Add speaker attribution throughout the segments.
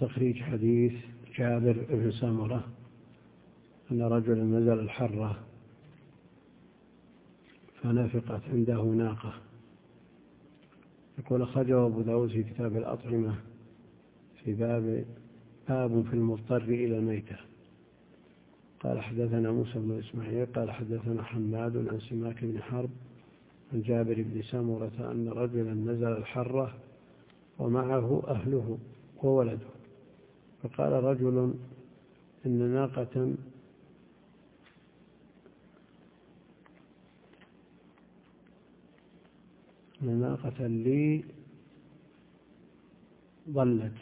Speaker 1: تخريج حديث جابر بن سمرة أن رجلا نزل الحرة فنفقت عنده ناقة. يقول أخرجه أبو داود في كتاب الأطعمة في باب باب في المضطر إلى الميتة. قال حدثنا موسى بن إسماعيل قال حدثنا حماد عن سماك بن حرب عن جابر بن سمرة أن رجلا نزل الحرة ومعه أهله وولده. فقال رجل إن ناقة إن ناقة لي ضلت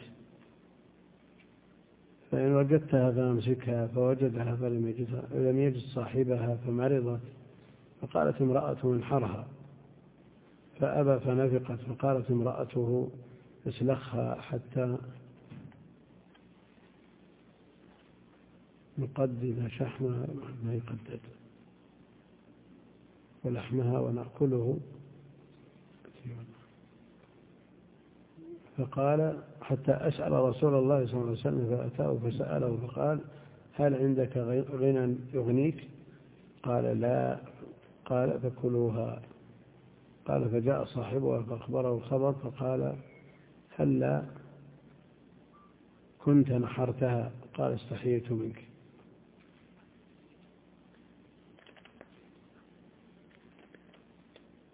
Speaker 1: فإن وجدتها فأمسكها فوجدها فلم يجد, لم يجد صاحبها فمرضت. فقالت امرأة انحرها. فأبى فنفقت فقالت امرأته اسلخها حتى نقدد شحمها ما يقدد ولحمها ونأكله فقال حتى أسأل رسول الله صلى الله عليه وسلم فأتاه فسأله فقال هل عندك غنى يغنيك؟ قال لا. قال فكلوها. قال فجاء صاحبها فأخبره الخبر فقال هلا كنت نحرتها. قال استحييت منك.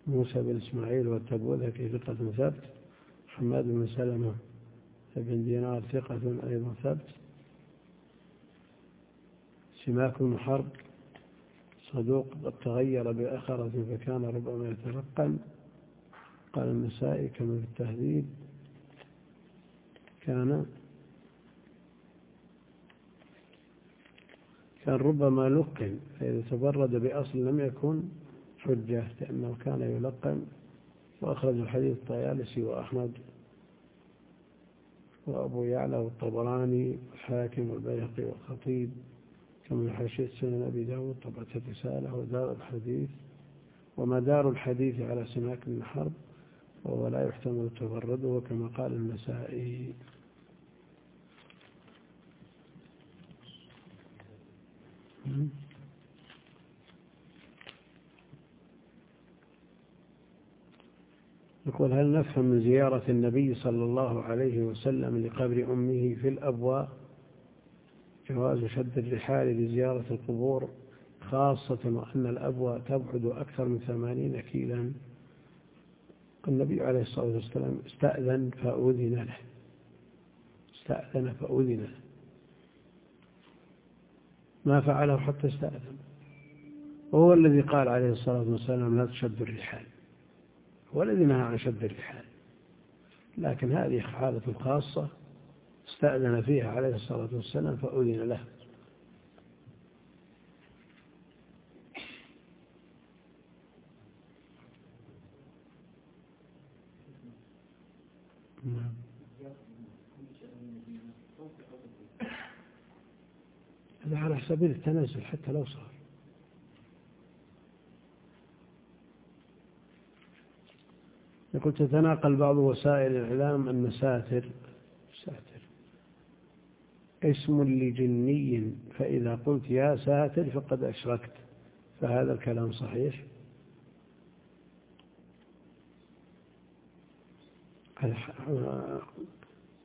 Speaker 1: موسى بن إسماعيل والتبوذكي ثقة ثبت محمد بن سلمة بن دينار ثقة أيضا ثبت. سماك بن حرب صدوق قد تغير بأخرة فكان ربما يترقم قال النسائي كما في التهذيب كان كان ربما لقن فإذا تبرد بأصل لم يكن حجة لأنه كان يلقن وأخرج الحديث الطيالسي وأحمد وأبو يعلى والطبراني والحاكم والبيهقي والخطيب كما حاشية سنن أبي داود طبعة الرسالة ودار الحديث. ومدار الحديث على سماك بن حرب وهو لا يحتمل تفرده كما قال النسائي. يقول هل نفهم من زيارة النبي صلى الله عليه وسلم لقبر أمه في الأبواء جواز شد الرحال لزيارة القبور خاصة وأن الأبواء تبعد أكثر من ثمانين كيلا. النبي عليه الصلاة والسلام استأذن فأذن له. استأذن فأذن. له ما فعله حتى استأذن. وهو الذي قال عليه الصلاة والسلام لا تشد الرحال. هو الذي نهى عن شد الرحال. لكن هذه حالة خاصة استأذن فيها عليه الصلاة والسلام فأذن له. نعم. هذا على سبيل التنزل حتى لو صار. يقول تتناقل بعض وسائل الإعلام أن ساتر ساتر. اسم لجني فإذا قلت يا ساتر فقد أشركت. فهذا الكلام صحيح؟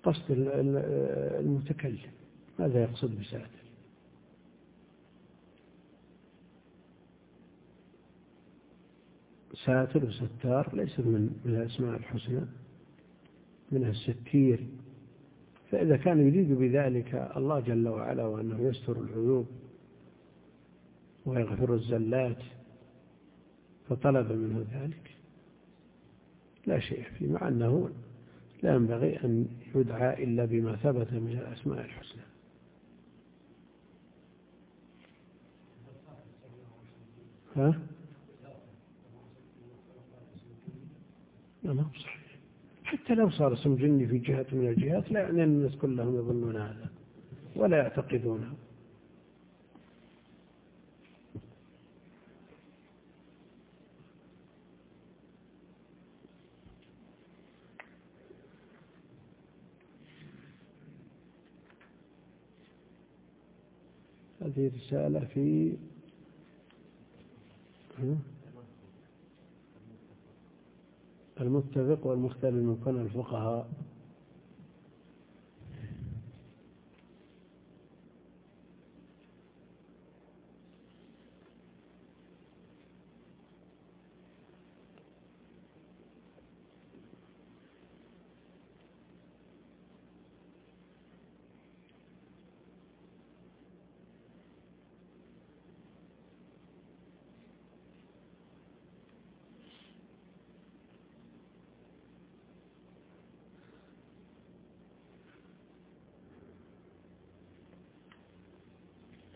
Speaker 1: قصد المتكلم. ماذا يقصد بساتر؟ ساتر وستار ليس من الأسماء الحسنى منها الستير فإذا كان يريد بذلك الله جل وعلا وأنه يستر العيوب ويغفر الزلات فطلب منه ذلك لا شيء فيه مع أنه لا ينبغي أن يدعى إلا بما ثبت من الأسماء الحسنى ها؟ لا ما صحيح. حتى لو صار اسم جني في جهة من الجهات لا يعني أن الناس كلهم يظنون هذا ولا يعتقدونه هذه رسالة في المتفق والمختلف من كل الفقهاء.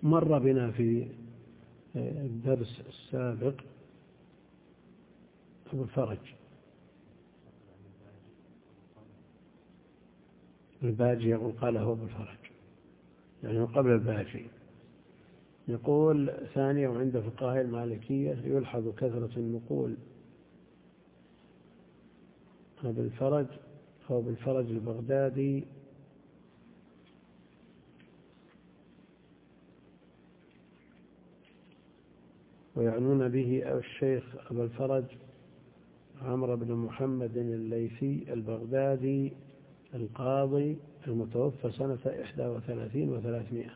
Speaker 1: مر بنا في الدرس السابق أبو الفرج. الباجي يقول قال هو أبو الفرج. يعني قبل الباجي. يقول ثانيا وعند فقهاء المالكية يلحظ كثرة النقول. أبو الفرج أو الفرج البغدادي ويعنون به الشيخ أبا الفرج عمرو بن محمد الليثي البغدادي القاضي المتوفى سنة 31 وثلاثمائة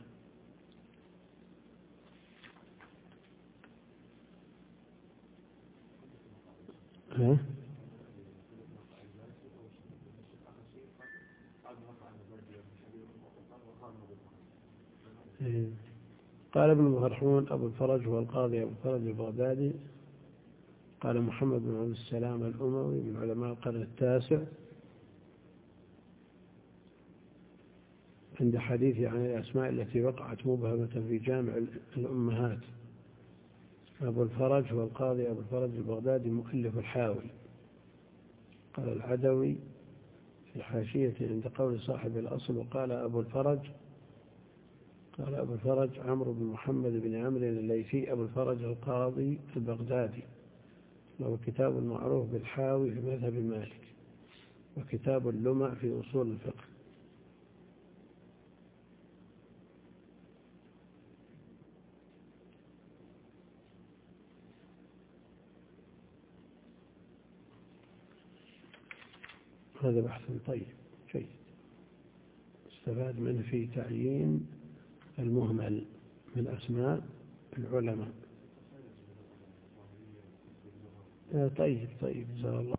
Speaker 1: ها؟ إيه. قال ابن مفرحون أبو الفرج هو القاضي أبو الفرج البغدادي. قال محمد بن عبد السلام الأموي من علماء القرن التاسع. عند حديثه عن الأسماء التي وقعت مبهمة في جامع الأمهات. أبو الفرج هو القاضي أبو الفرج البغدادي مؤلف الحاوي قال العدوي في حاشية عند قول صاحب الأصل وقال أبو الفرج قال أبو الفرج عمرو بن محمد بن عمرو الليثي أبو الفرج القاضي البغدادي. له كتاب معروف بالحاوي في مذهب مالك وكتاب اللمع في أصول الفقه. هذا بحث طيب جيد. استفاد منه في تعيين المهمل من أسماء العلماء. طيب طيب جزاه الله.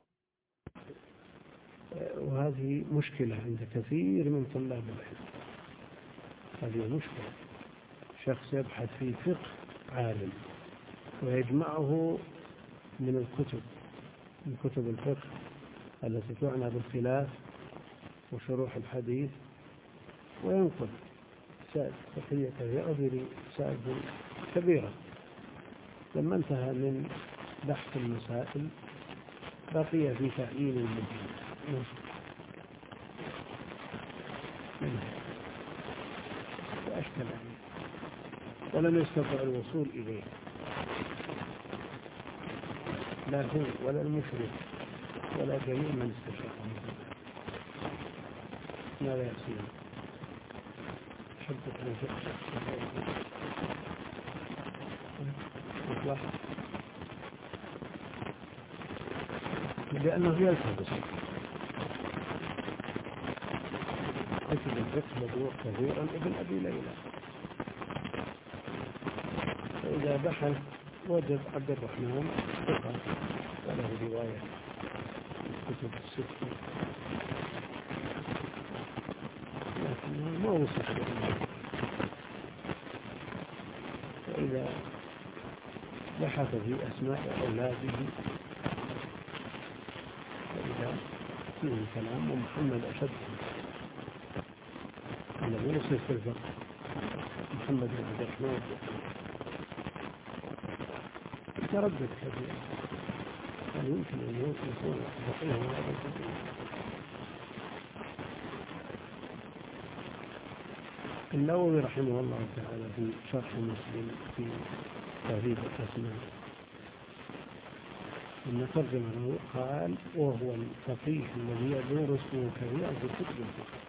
Speaker 1: وهذه مشكلة عند كثير من طلاب العلم. هذه مشكلة. شخص يبحث في فقه عالم ويجمعه من الكتب من كتب الفقه التي تعنى بالخلاف وشروح الحديث وينقل. مسائل فقهية كثيرة مسائل كبيرة. لما انتهى من بحث المسائل بقي في تعيين فأشكل عليه. ولم يستطع الوصول إليه. لا هو ولا المشرك ولا جميع من استشار ماذا يصير. لأنه يلتبس كتب الفقه موضوع كثيرا ابن أبي ليلى. فإذا بحث وجد عبد الرحمن ثقة. وله رواية كتب الستة ما وصف فإذا بحث في أسماء أولاده فإذا فيه كلام ومحمد أشد. الذي يصف في الفقه محمد بن عبد الرحمن. تردد كثير هل يمكن أن يكون فقيه هذا الفقيه النووي رحمه الله تعالى في شرح مسلم في تهذيب الأسماء لما ترجم له قال وهو الفقيه الذي يدور اسمه كثيرا في كتب الفقه.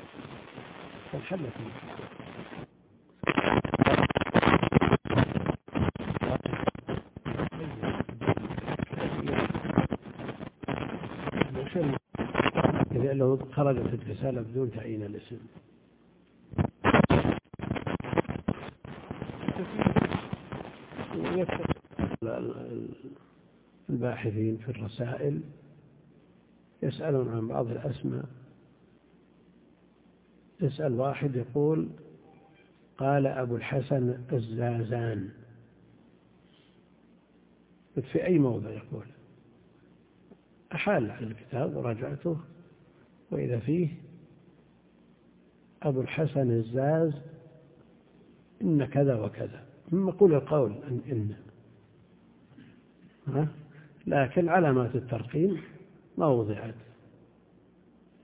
Speaker 1: إذا لو خرجت الرسالة بدون تعيين الاسم. الباحثين في الرسائل يسألون عن بعض الأسماء. يسأل واحد يقول قال أبو الحسن الزازان. في أي موضع يقول؟ أحال على الكتاب وراجعته. وإذا فيه أبو الحسن الزاز إن كذا وكذا. ثم قول القول أن إن. ها؟ لكن علامات الترقيم ما وضعت.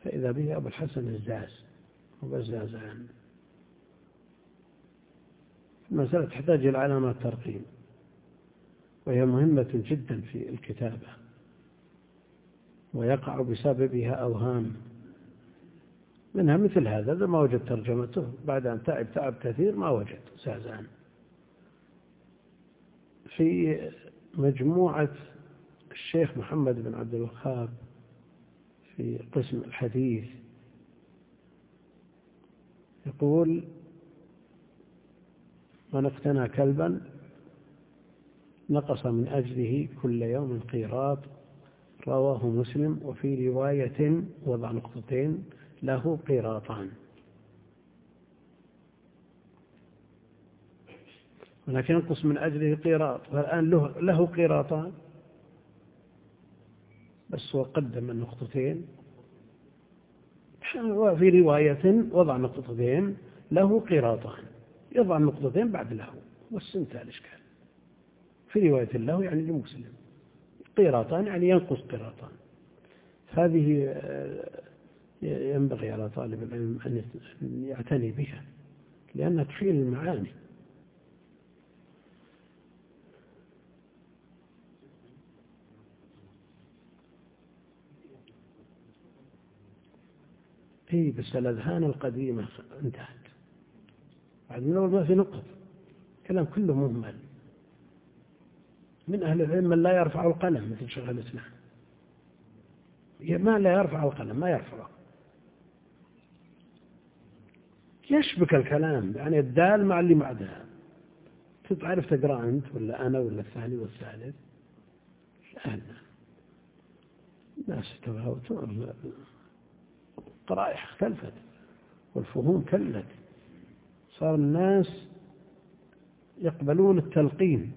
Speaker 1: فإذا به أبو الحسن الزاز وبزازان المسألة تحتاج إلى علامات ترقيم وهي مهمة جدا في الكتابة. ويقع بسببها أوهام. منها مثل هذا إذا ما وجد ترجمته بعد أن تعب تعب كثير ما وجد زازان. في مجموعة الشيخ محمد بن عبد الوهاب في قسم الحديث يقول من اقتنى كلبا نقص من أجله كل يوم قيراط رواه مسلم وفي رواية وضع نقطتين له قيراطان. ولكن ينقص من أجله قيراط فالآن له, له قيراطان. بس هو قدم النقطتين. وفي رواية وضع نقطتين له قيراطان يضع النقطتين بعد له. والسنتها الإشكال في رواية له يعني لمسلم. قيراطان يعني ينقص قيراطان هذه آه، ينبغي على طالب العلم أن يعتني بها. لأنها تفيل المعاني. اي بس الأذهان القديمة انتهت. بعد من أول ما في نقط كلام كله مهمل. من أهل العلم من لا يرفع القلم مثل شيخ الإسلام. ما لا يرفع القلم ما يرفعه. يشبك الكلام يعني الدال مع اللي بعدها. تعرف تقرأ أنت ولا أنا ولا الثاني والثالث؟ لا الناس تفاوتون القرائح اختلفت والفهوم كلت. صار الناس يقبلون التلقين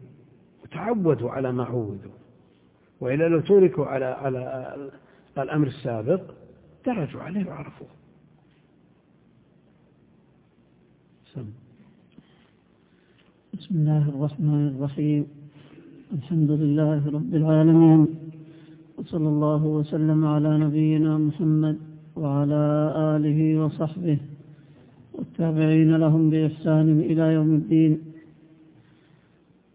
Speaker 1: وتعودوا على ما عودوا. وإلا لو تركوا على على الأمر السابق درجوا عليه وعرفوه.
Speaker 2: سم. بسم الله الرحمن الرحيم. الحمد لله رب العالمين. وصلى الله وسلم على نبينا محمد وعلى آله وصحبه والتابعين لهم بإحسان إلى يوم الدين.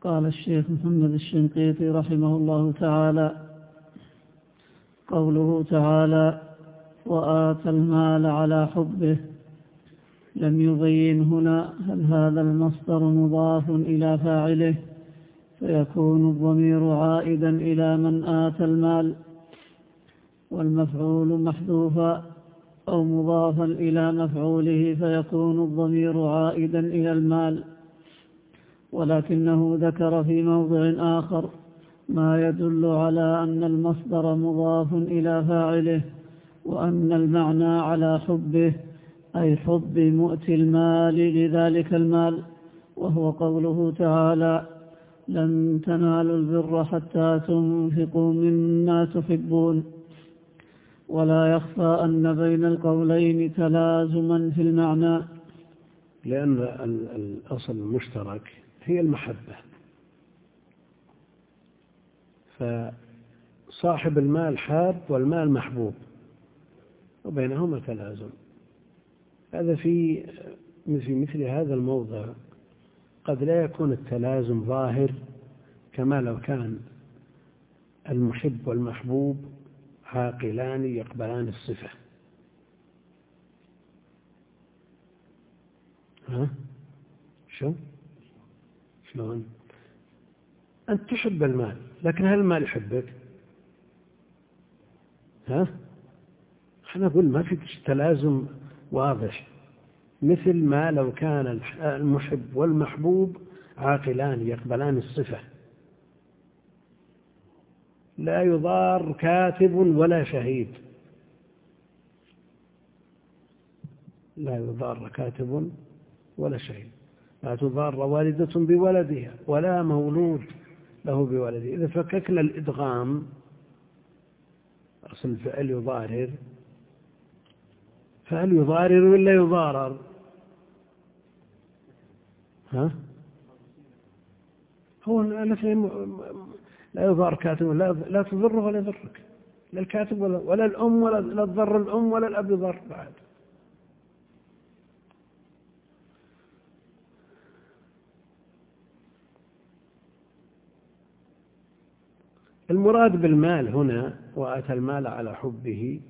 Speaker 2: قال الشيخ محمد الشنقيطي رحمه الله تعالى قوله تعالى وآتى المال على حبه. لم يبين هنا هل هذا المصدر مضاف إلى فاعله فيكون الضمير عائدا إلى من آتى المال والمفعول محذوفا أو مضافا إلى مفعوله فيكون الضمير عائدا إلى المال ولكنه ذكر في موضع آخر ما يدل على أن المصدر مضاف إلى فاعله وأن المعنى على حبه أي حب مؤتي المال لذلك المال وهو قوله تعالى لن تنالوا البر حتى تنفقوا مما تحبون ولا يخفى أن بين القولين تلازما في المعنى.
Speaker 1: لأن الأصل المشترك هي المحبة. فصاحب المال حاب والمال محبوب وبينهما تلازم. هذا في مثل هذا الموضع قد لا يكون التلازم ظاهر كما لو كان المحب والمحبوب عاقلان يقبلان الصفة. ها؟ شو؟ شلون؟ أنت تحب المال لكن هل المال يحبك؟ ها؟ أنا أقول ما في تلازم واضح. مثل ما لو كان المحب والمحبوب عاقلان يقبلان الصفة. لا يضار كاتب ولا شهيد. لا يضار كاتب ولا شهيد. لا تضار والدة بولدها ولا مولود له بولده. إذا فككنا الإدغام أصل الفعل يضارر. فهل يضارر ولا يضارر؟ ها؟ هو الاثنين لا يضار كاتب لا, لا تضره ولا يضرك. لا الكاتب ولا, ولا الأم ولا لا تضر الأم ولا الأب يضر بعد. المراد بالمال هنا وآتى المال على حبه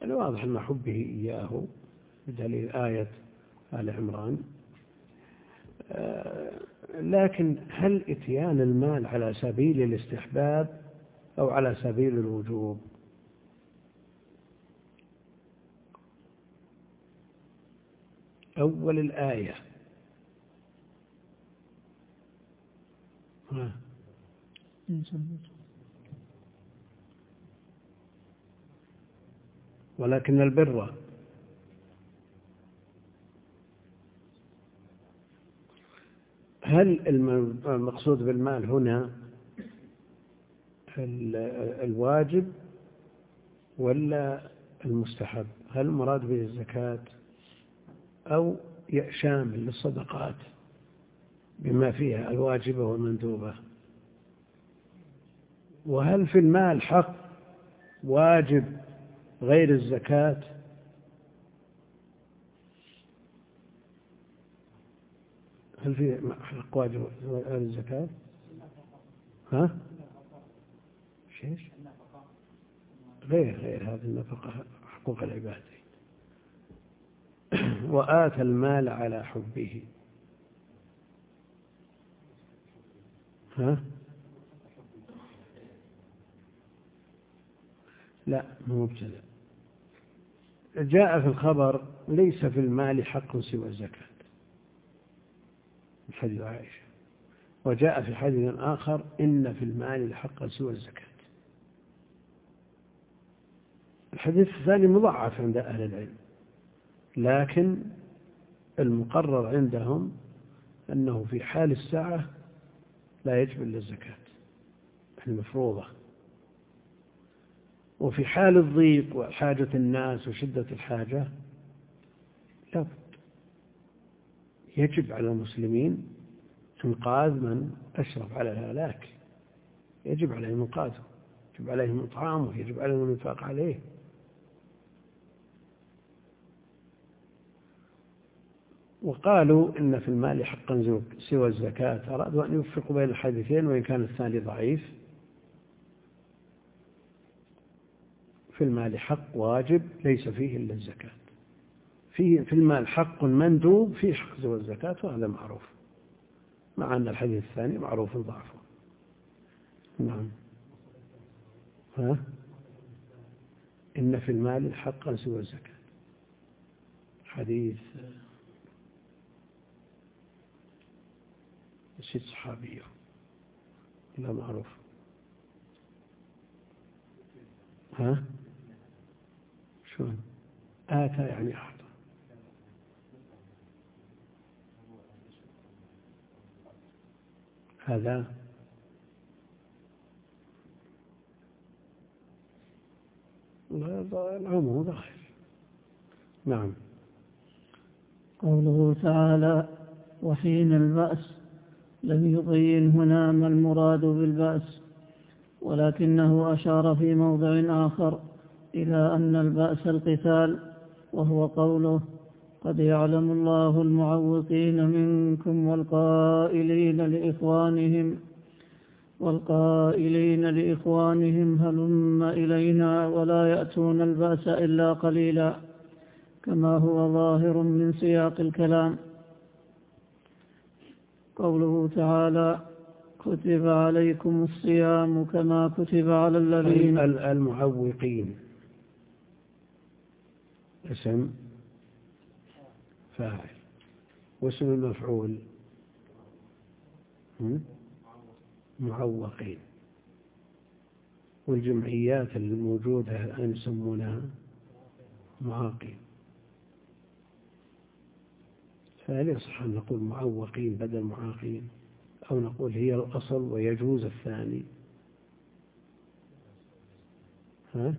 Speaker 1: يعني واضح أن حبه إياه بدليل آية آل عمران. آه، لكن هل إتيان المال على سبيل الاستحباب أو على سبيل الوجوب أول الآية. ولكن البر هل المقصود بالمال هنا الواجب ولا المستحب؟ هل المراد به الزكاة أو شامل للصدقات بما فيها الواجبة والمندوبة؟ وهل في المال حق واجب غير الزكاة؟ هل في حق واجب غير الزكاة؟ ها؟ شيش غير غير هذه النفقة حقوق العباد. وآتى المال على حبه. ها؟ لا مو مبتدأ. جاء في الخبر ليس في المال حق سوى الزكاة. في حديث عائشة. وجاء في حديث آخر إن في المال حقا سوى الزكاة. الحديث الثاني مضاعف عند أهل العلم لكن المقرر عندهم أنه في حال الساعة لا يجب إلا الزكاة المفروضة وفي حال الضيق وحاجة الناس وشدة الحاجة لابد يجب على المسلمين إنقاذ من أشرف على الهلاك. يجب عليهم إنقاذه. يجب عليهم إطعامه. يجب عليهم الإنفاق عليه. وقالوا إن في المال حقا سوى الزكاة. أرادوا أن يوفقوا بين الحديثين وإن كان الثاني ضعيف. في المال حق واجب ليس فيه إلا الزكاة. فيه في المال حق مندوب فيه حق سوى الزكاة وهذا معروف. مع أن الحديث الثاني معروف ضعفه نعم. ها؟ إن في المال حقا سوى الزكاة. حديث نسيت صحابيه لا معروف. ها؟ شلون؟ آتى يعني أعطى هذا. العموم ظاهر. نعم.
Speaker 2: قوله تعالى وحين البأس لم يبين هنا ما المراد بالبأس ولكنه أشار في موضع آخر إلى أن البأس القتال وهو قوله قد يعلم الله المعوقين منكم والقائلين لإخوانهم والقائلين لإخوانهم هلم إلينا ولا يأتون البأس إلا قليلا كما هو ظاهر من سياق الكلام. قوله تعالى كتب عليكم الصيام كما كتب على الذين
Speaker 1: المعوقين. اسم. فاعل. واسم المفعول؟ معوقين. والجمعيات الموجودة الآن يسمونها معاقين. فهل يصح أن نقول معوقين بدل معاقين؟ أو نقول هي الأصل ويجوز الثاني؟ ها؟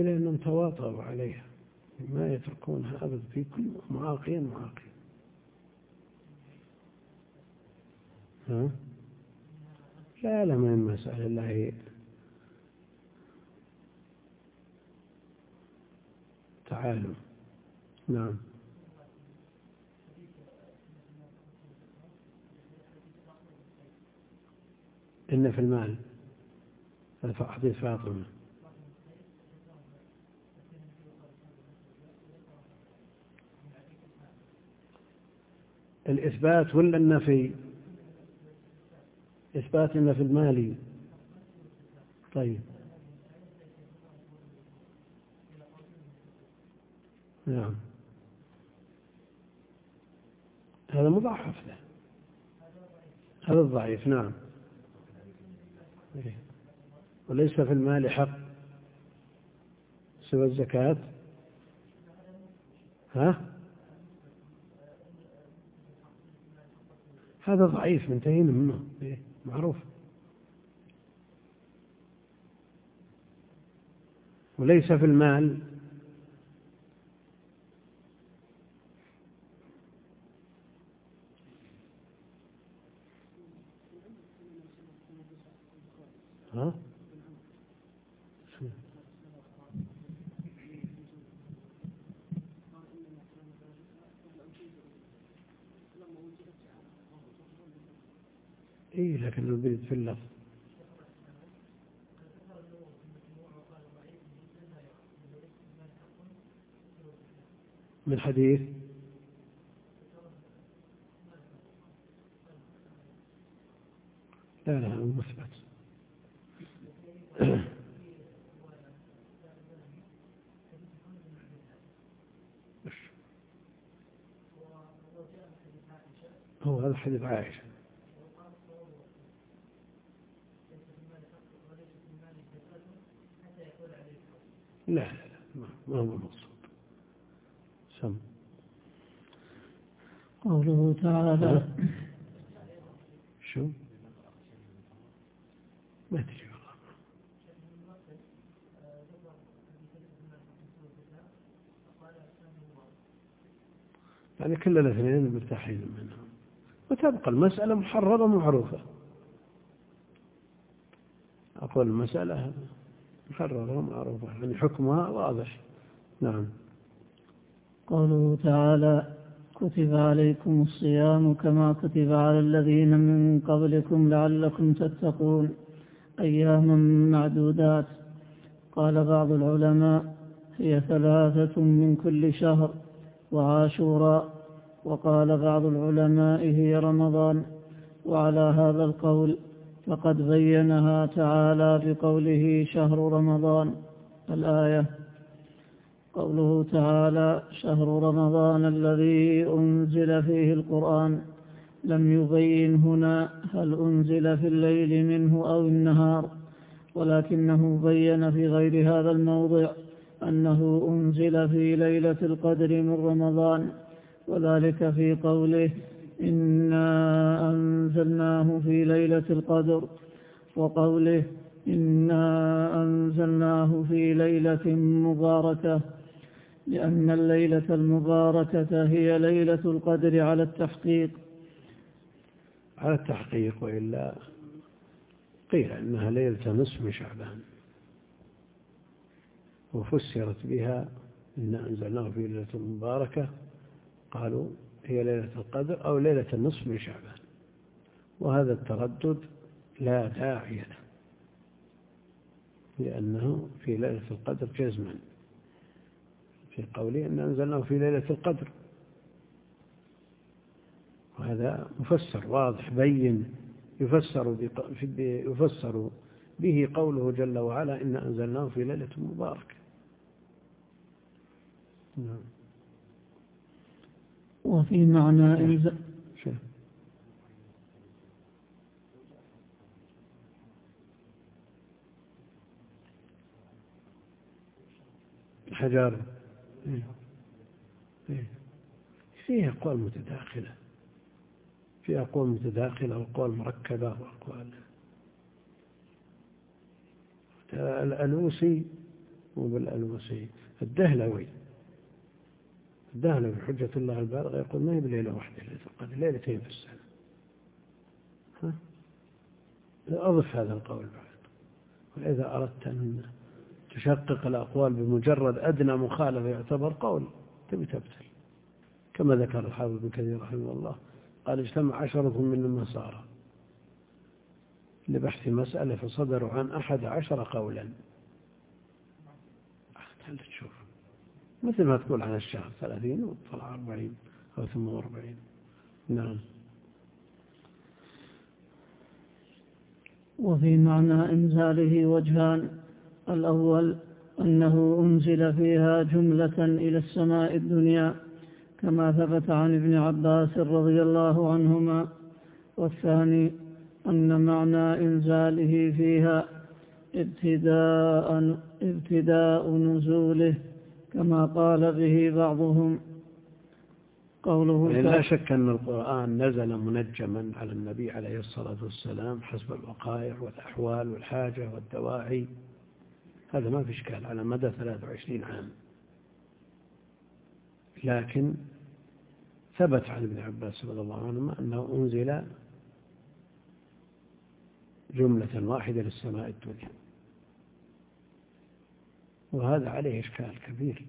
Speaker 1: إلى أنهم تواطؤوا عليها. ما يتركونها أبدا في كل معاقين معاقين. ها؟ لا لا من المسألة. الله تعالوا. نعم. إن في المال. حديث فاطمة. الإثبات ولا النفي؟ إثبات النفي المالي طيب. نعم. هذا مضاعف له هذا الضعيف نعم. وليس في المال حق سوى الزكاة؟ ها؟ هذا ضعيف منتهين منه إيه معروف. وليس في المال. ها؟ إيه لكن البرد في اللفظ. من حديث؟ لا لا مثبت. هو هذا حديث عائشة. لا لا لا ما هو المقصود. سم.
Speaker 2: قوله تعالى
Speaker 1: شو؟ ما تدري والله. يعني كل الاثنين مرتاحين منهم. وتبقى المسألة محررة معروفة أقول المسألة محررة معروفة يعني حكمها واضح. نعم.
Speaker 2: قوله تعالى كتب عليكم الصيام كما كتب على الذين من قبلكم لعلكم تتقون أياما معدودات. قال بعض العلماء هي ثلاثة من كل شهر وعاشوراء. وقال بعض العلماء هي رمضان. وعلى هذا القول فقد بينها تعالى بقوله شهر رمضان الآية. قوله تعالى شهر رمضان الذي أنزل فيه القرآن. لم يبين هنا هل أنزل في الليل منه أو النهار ولكنه بين في غير هذا الموضع أنه أنزل في ليلة القدر من رمضان وذلك في قوله إنا أنزلناه في ليلة القدر وقوله إنا أنزلناه في ليلة مباركة لأن الليلة المباركة هي ليلة القدر على التحقيق.
Speaker 1: على التحقيق وإلا قيل إنها ليلة نصف من شعبان وفسرت بها إن أنزلناه في ليلة مباركة قالوا هي ليلة القدر أو ليلة النصف من شعبان. وهذا التردد لا داعي له لأنه في ليلة القدر جزما. في قوله أن أنزلناه في ليلة القدر. وهذا مفسر واضح بين يفسر, يفسر به قوله جل وعلا إن أنزلناه في ليلة مباركة. نعم.
Speaker 2: وفي معنى إنزال
Speaker 1: الحجارة إيه. إيه. فيها أقوال متداخلة. في أقوال متداخلة وأقوال مركبة وأقوال. الألوسي مو بالألوسي الدهلوي. الدهلوي حجة الله البالغة يقول ما هي بليلة واحدة ليلة القدر ليلتين في السنة ها؟ أضف هذا القول بعد. وإذا أردت أن تشقق الأقوال بمجرد أدنى مخالفة يعتبر قول تبي تبتل. كما ذكر الحافظ بن كثير رحمه الله قال اجتمع عشرة من النصارى لبحث مسألة فصدروا عن أحد عشر قولا. هل تشوف مثل ما تقول عن الشهر ثلاثين وطلع أربعين أو ثم وأربعين. نعم.
Speaker 2: وفي معنى إنزاله وجهان. الأول أنه أنزل فيها جملة إلى السماء الدنيا كما ثبت عن ابن عباس رضي الله عنهما. والثاني أن معنى إنزاله فيها ابتداء, ابتداء نزوله. كما قال به بعضهم
Speaker 1: قوله يعني لا شك أن القرآن نزل منجما على النبي عليه الصلاة والسلام حسب الوقائع والأحوال والحاجة والدواعي. هذا ما في إشكال على مدى 23 عام. لكن ثبت عن ابن عباس رضي الله عنهما أنه أنزل جملة واحدة للسماء الدنيا. وهذا عليه إشكال كبير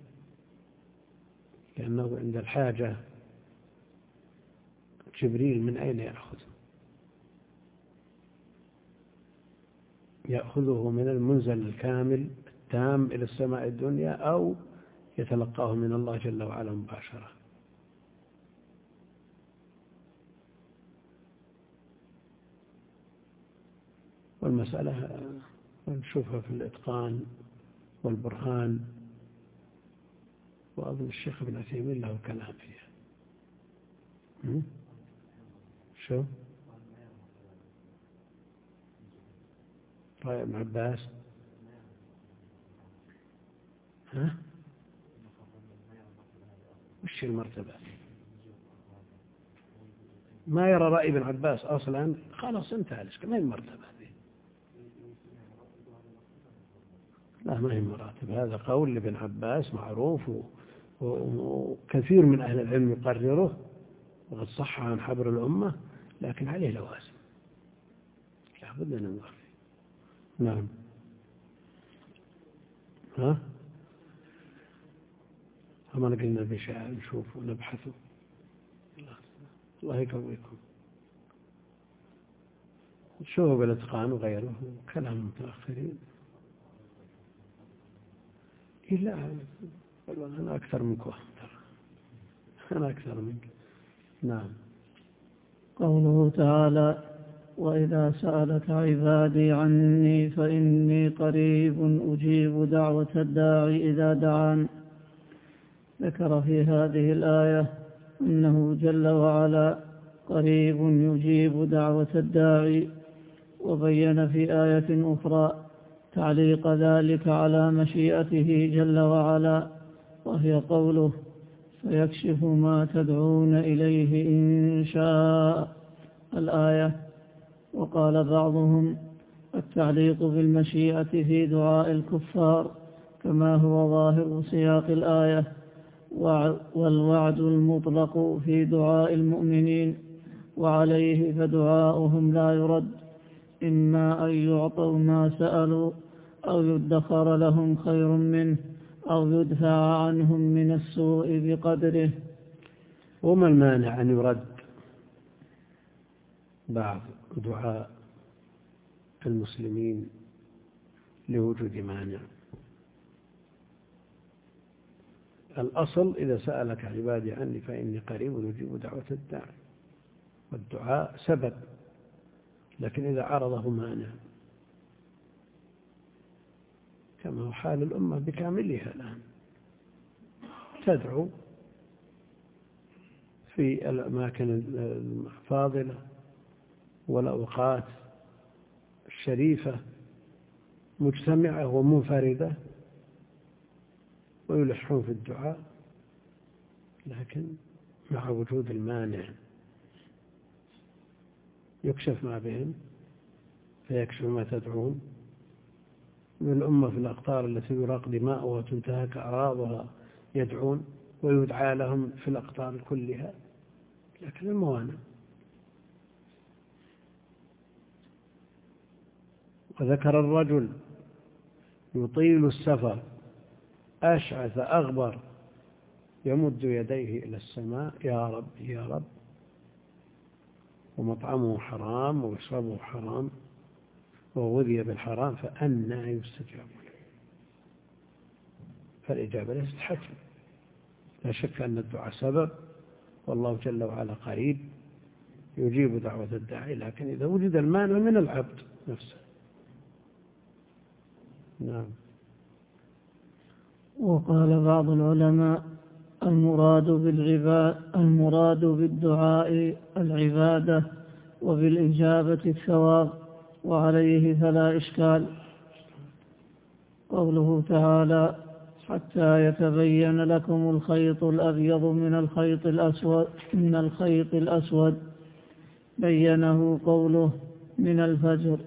Speaker 1: لأنه عند الحاجة جبريل من أين يأخذ؟ يأخذه من المنزل الكامل التام إلى السماء الدنيا أو يتلقاه من الله جل وعلا مباشرة. والمسألة نشوفها في الإتقان. والبرهان وأظن الشيخ ابن عثيمين له كلام فيها. شو؟ طيب ابن عباس. ها؟ وش المرتبة؟ ما يرى رأي ابن عباس أصلا؟ خلاص انتهى الإشكال. ما هي المرتبة؟ لا ما هي مراتب. هذا قول لابن عباس معروف وكثير من أهل العلم يقرره وقد صح عن حبر الأمة لكن عليه لوازم. لابد أن ننظر نعم. ها؟ فما لقينا بشيء نشوف ونبحث. الله يقويكم. شوفوا بالاتقان وغيره كلام المتاخرين إيه، لا أنا أكثر منك أنا أكثر منك. نعم.
Speaker 2: قوله تعالى وإذا سألك عبادي عني فإني قريب أجيب دعوة الداعي إذا دعان. ذكر في هذه الآية أنه جل وعلا قريب يجيب دعوة الداعي وبين في آية أخرى تعليق ذلك على مشيئته جل وعلا وهي قوله فيكشف ما تدعون إليه إن شاء الآية وقال بعضهم التعليق بالمشيئة في دعاء الكفار كما هو ظاهر سياق الآية والوعد المطلق في دعاء المؤمنين وعليه فدعاؤهم لا يرد إما أن يعطوا ما سألوا أو يدخر لهم خير منه أو يدفع عنهم من السوء بقدره.
Speaker 1: وما المانع أن يرد بعض دعاء المسلمين لوجود مانع؟ الأصل إذا سألك عبادي عني فإني قريب أجيب دعوة الداعي والدعاء سبب لكن إذا عرضه مانع. كما هو حال الأمة بكاملها الآن. تدعو في الأماكن الفاضلة والأوقات الشريفة مجتمعة ومنفردة ويلحون في الدعاء لكن مع وجود المانع. يكشف ما بهم فيكشف ما تدعون. من الأمة في الأقطار التي يراق دماؤها وتنتهك أعراضها يدعون ويدعى لهم في الأقطار كلها لكن الموانع. وذكر الرجل يطيل السفر أشعث أغبر يمد يديه إلى السماء يا رب يا رب. ومطعمه حرام ومشربه حرام. وغذي بالحرام يستجاب له. فالإجابة ليست حتم لا شك أن الدعاء سبب والله جل وعلا قريب يجيب دعوة الداعي لكن إذا وجد المانع من العبد نفسه. نعم.
Speaker 2: وقال بعض العلماء المراد بالعباد المراد بالدعاء العبادة وبالإجابة الثواب. وعليه فلا إشكال. قوله تعالى حتى يتبين لكم الخيط الأبيض من الخيط الأسود من الخيط الأسود. بينه قوله من الفجر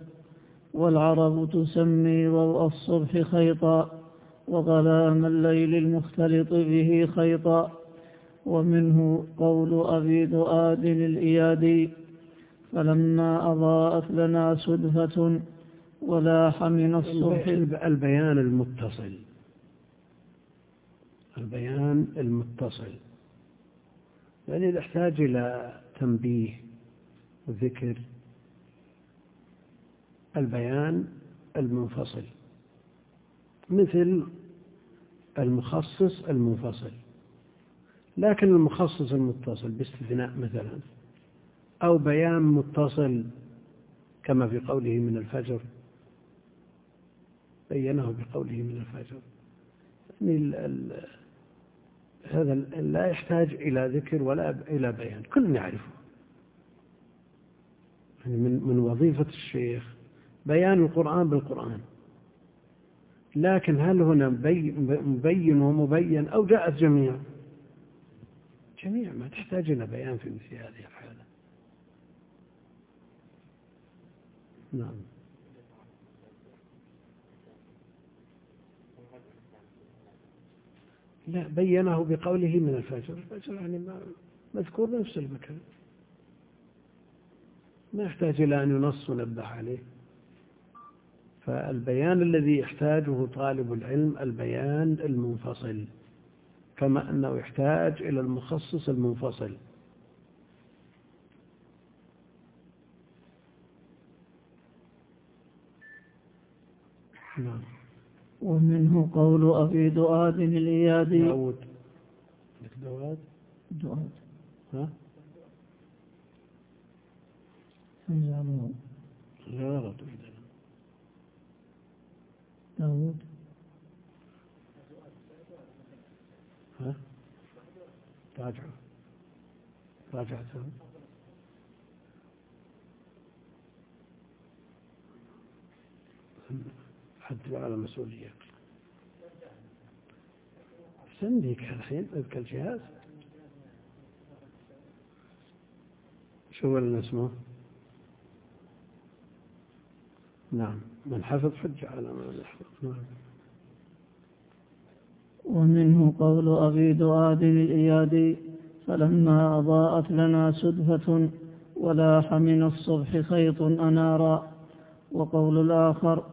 Speaker 2: والعرب تسمي ضوء الصبح خيطا وظلام الليل المختلط به خيطا. ومنه قول أبي دؤاد الإيادي فلما أضاءت لنا سدفة ولاح من الصبح
Speaker 1: البيان المتصل. البيان المتصل. يعني يحتاج إلى تنبيه وذكر البيان المنفصل. مثل المخصص المنفصل. لكن المخصص المتصل باستثناء مثلا. أو بيان متصل كما في قوله من الفجر. بينه بقوله من الفجر. يعني هذا لا يحتاج إلى ذكر ولا إلى بيان. كل يعرفه. يعني من من وظيفة الشيخ بيان القرآن بالقرآن. لكن هل هنا مبين ومبين أو جاءت جميع جميع ما تحتاج إلى بيان في مثل هذه الحالة. نعم. لا بينه بقوله من الفجر. الفجر يعني مذكور نفس المكان. ما يحتاج إلى أن ينص ونبه عليه. فالبيان الذي يحتاجه طالب العلم البيان المنفصل كما أنه يحتاج إلى المخصص المنفصل.
Speaker 2: نعم. ومنه قول أبي دؤاد الإيادي.
Speaker 1: داود. لك دؤاد؟
Speaker 2: دؤاد.
Speaker 1: ها؟ لا غلط
Speaker 2: داود.
Speaker 1: ها؟ راجع راجعته تحتوي على مسؤولية. سنديك الحين اذكر الجهاز. شو اللي اسمه نعم. من حفظ حج على من يحفظ نعم.
Speaker 2: ومنه قول أبي دؤاد الإيادي فلما أضاءت لنا سدفة ولاح من الصبح خيط أنارا. وقول الآخر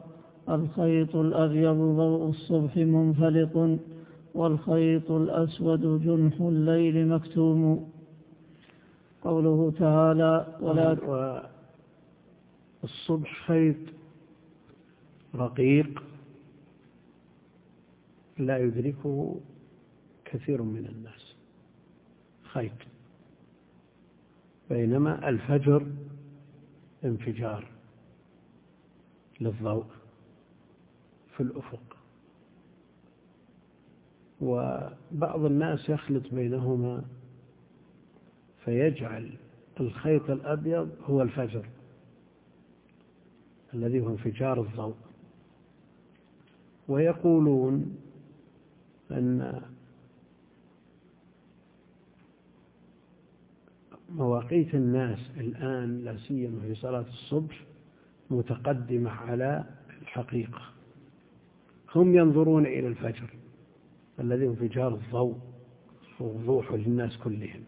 Speaker 2: الخيط الأبيض ضوء الصبح منفلق والخيط الأسود جنح الليل مكتوم. قوله تعالى ولا
Speaker 1: الصبح خيط رقيق. لا يدركه كثير من الناس. خيط. بينما الفجر انفجار للضوء. في الأفق. وبعض الناس يخلط بينهما فيجعل الخيط الأبيض هو الفجر الذي هو انفجار الضوء. ويقولون أن مواقيت الناس الآن لا سيما في صلاة الصبح متقدمة على الحقيقة. هم ينظرون إلى الفجر الذي انفجار الضوء ووضوحه للناس كلهم.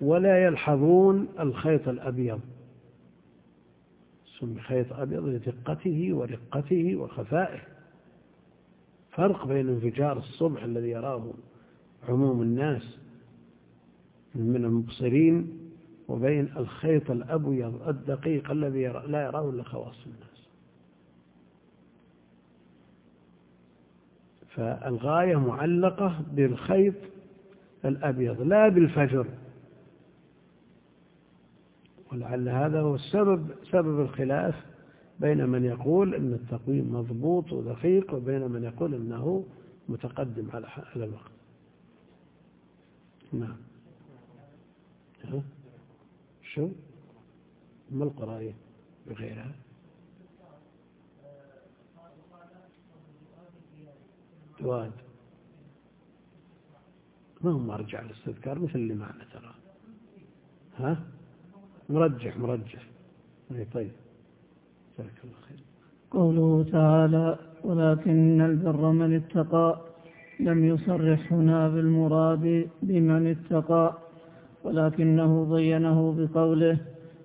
Speaker 1: ولا يلحظون الخيط الأبيض سمي خيط أبيض لدقته ورقته وخفائه. فرق بين انفجار الصبح الذي يراه عموم الناس من المبصرين وبين الخيط الأبيض الدقيق الذي لا يراه إلا خواص الناس. فالغاية معلقة بالخيط الأبيض لا بالفجر. ولعل هذا هو السبب سبب الخلاف بين من يقول أن التقويم مضبوط ودقيق وبين من يقول أنه متقدم على الوقت. نعم؟ شو؟ ما القراية بغيرها؟ دواد ما هو مرجع للاستذكار؟ مثل اللي معنا ترى. ها؟ مرجح مرجح. إيه، طيب. جزاك الله خير.
Speaker 2: قوله تعالى ولكن البر من اتقى لم يصرح هنا بالمراد بمن اتقى ولكنه بينه بقوله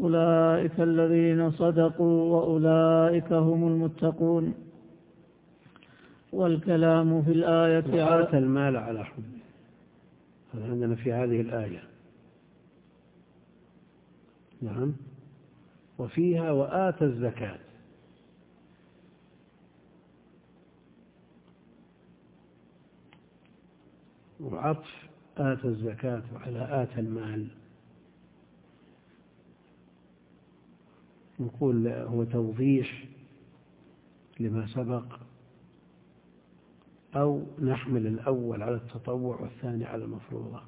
Speaker 2: أولئك الذين صدقوا وأولئك هم المتقون. والكلام في الآية
Speaker 1: على المال على حبه. هذا عندنا في هذه الآية. نعم. وفيها وآتى الزكاة. وعطف آتى الزكاة على آتى المال. نقول هو توضيح لما سبق أو نحمل الأول على التطوع والثاني على المفروضة.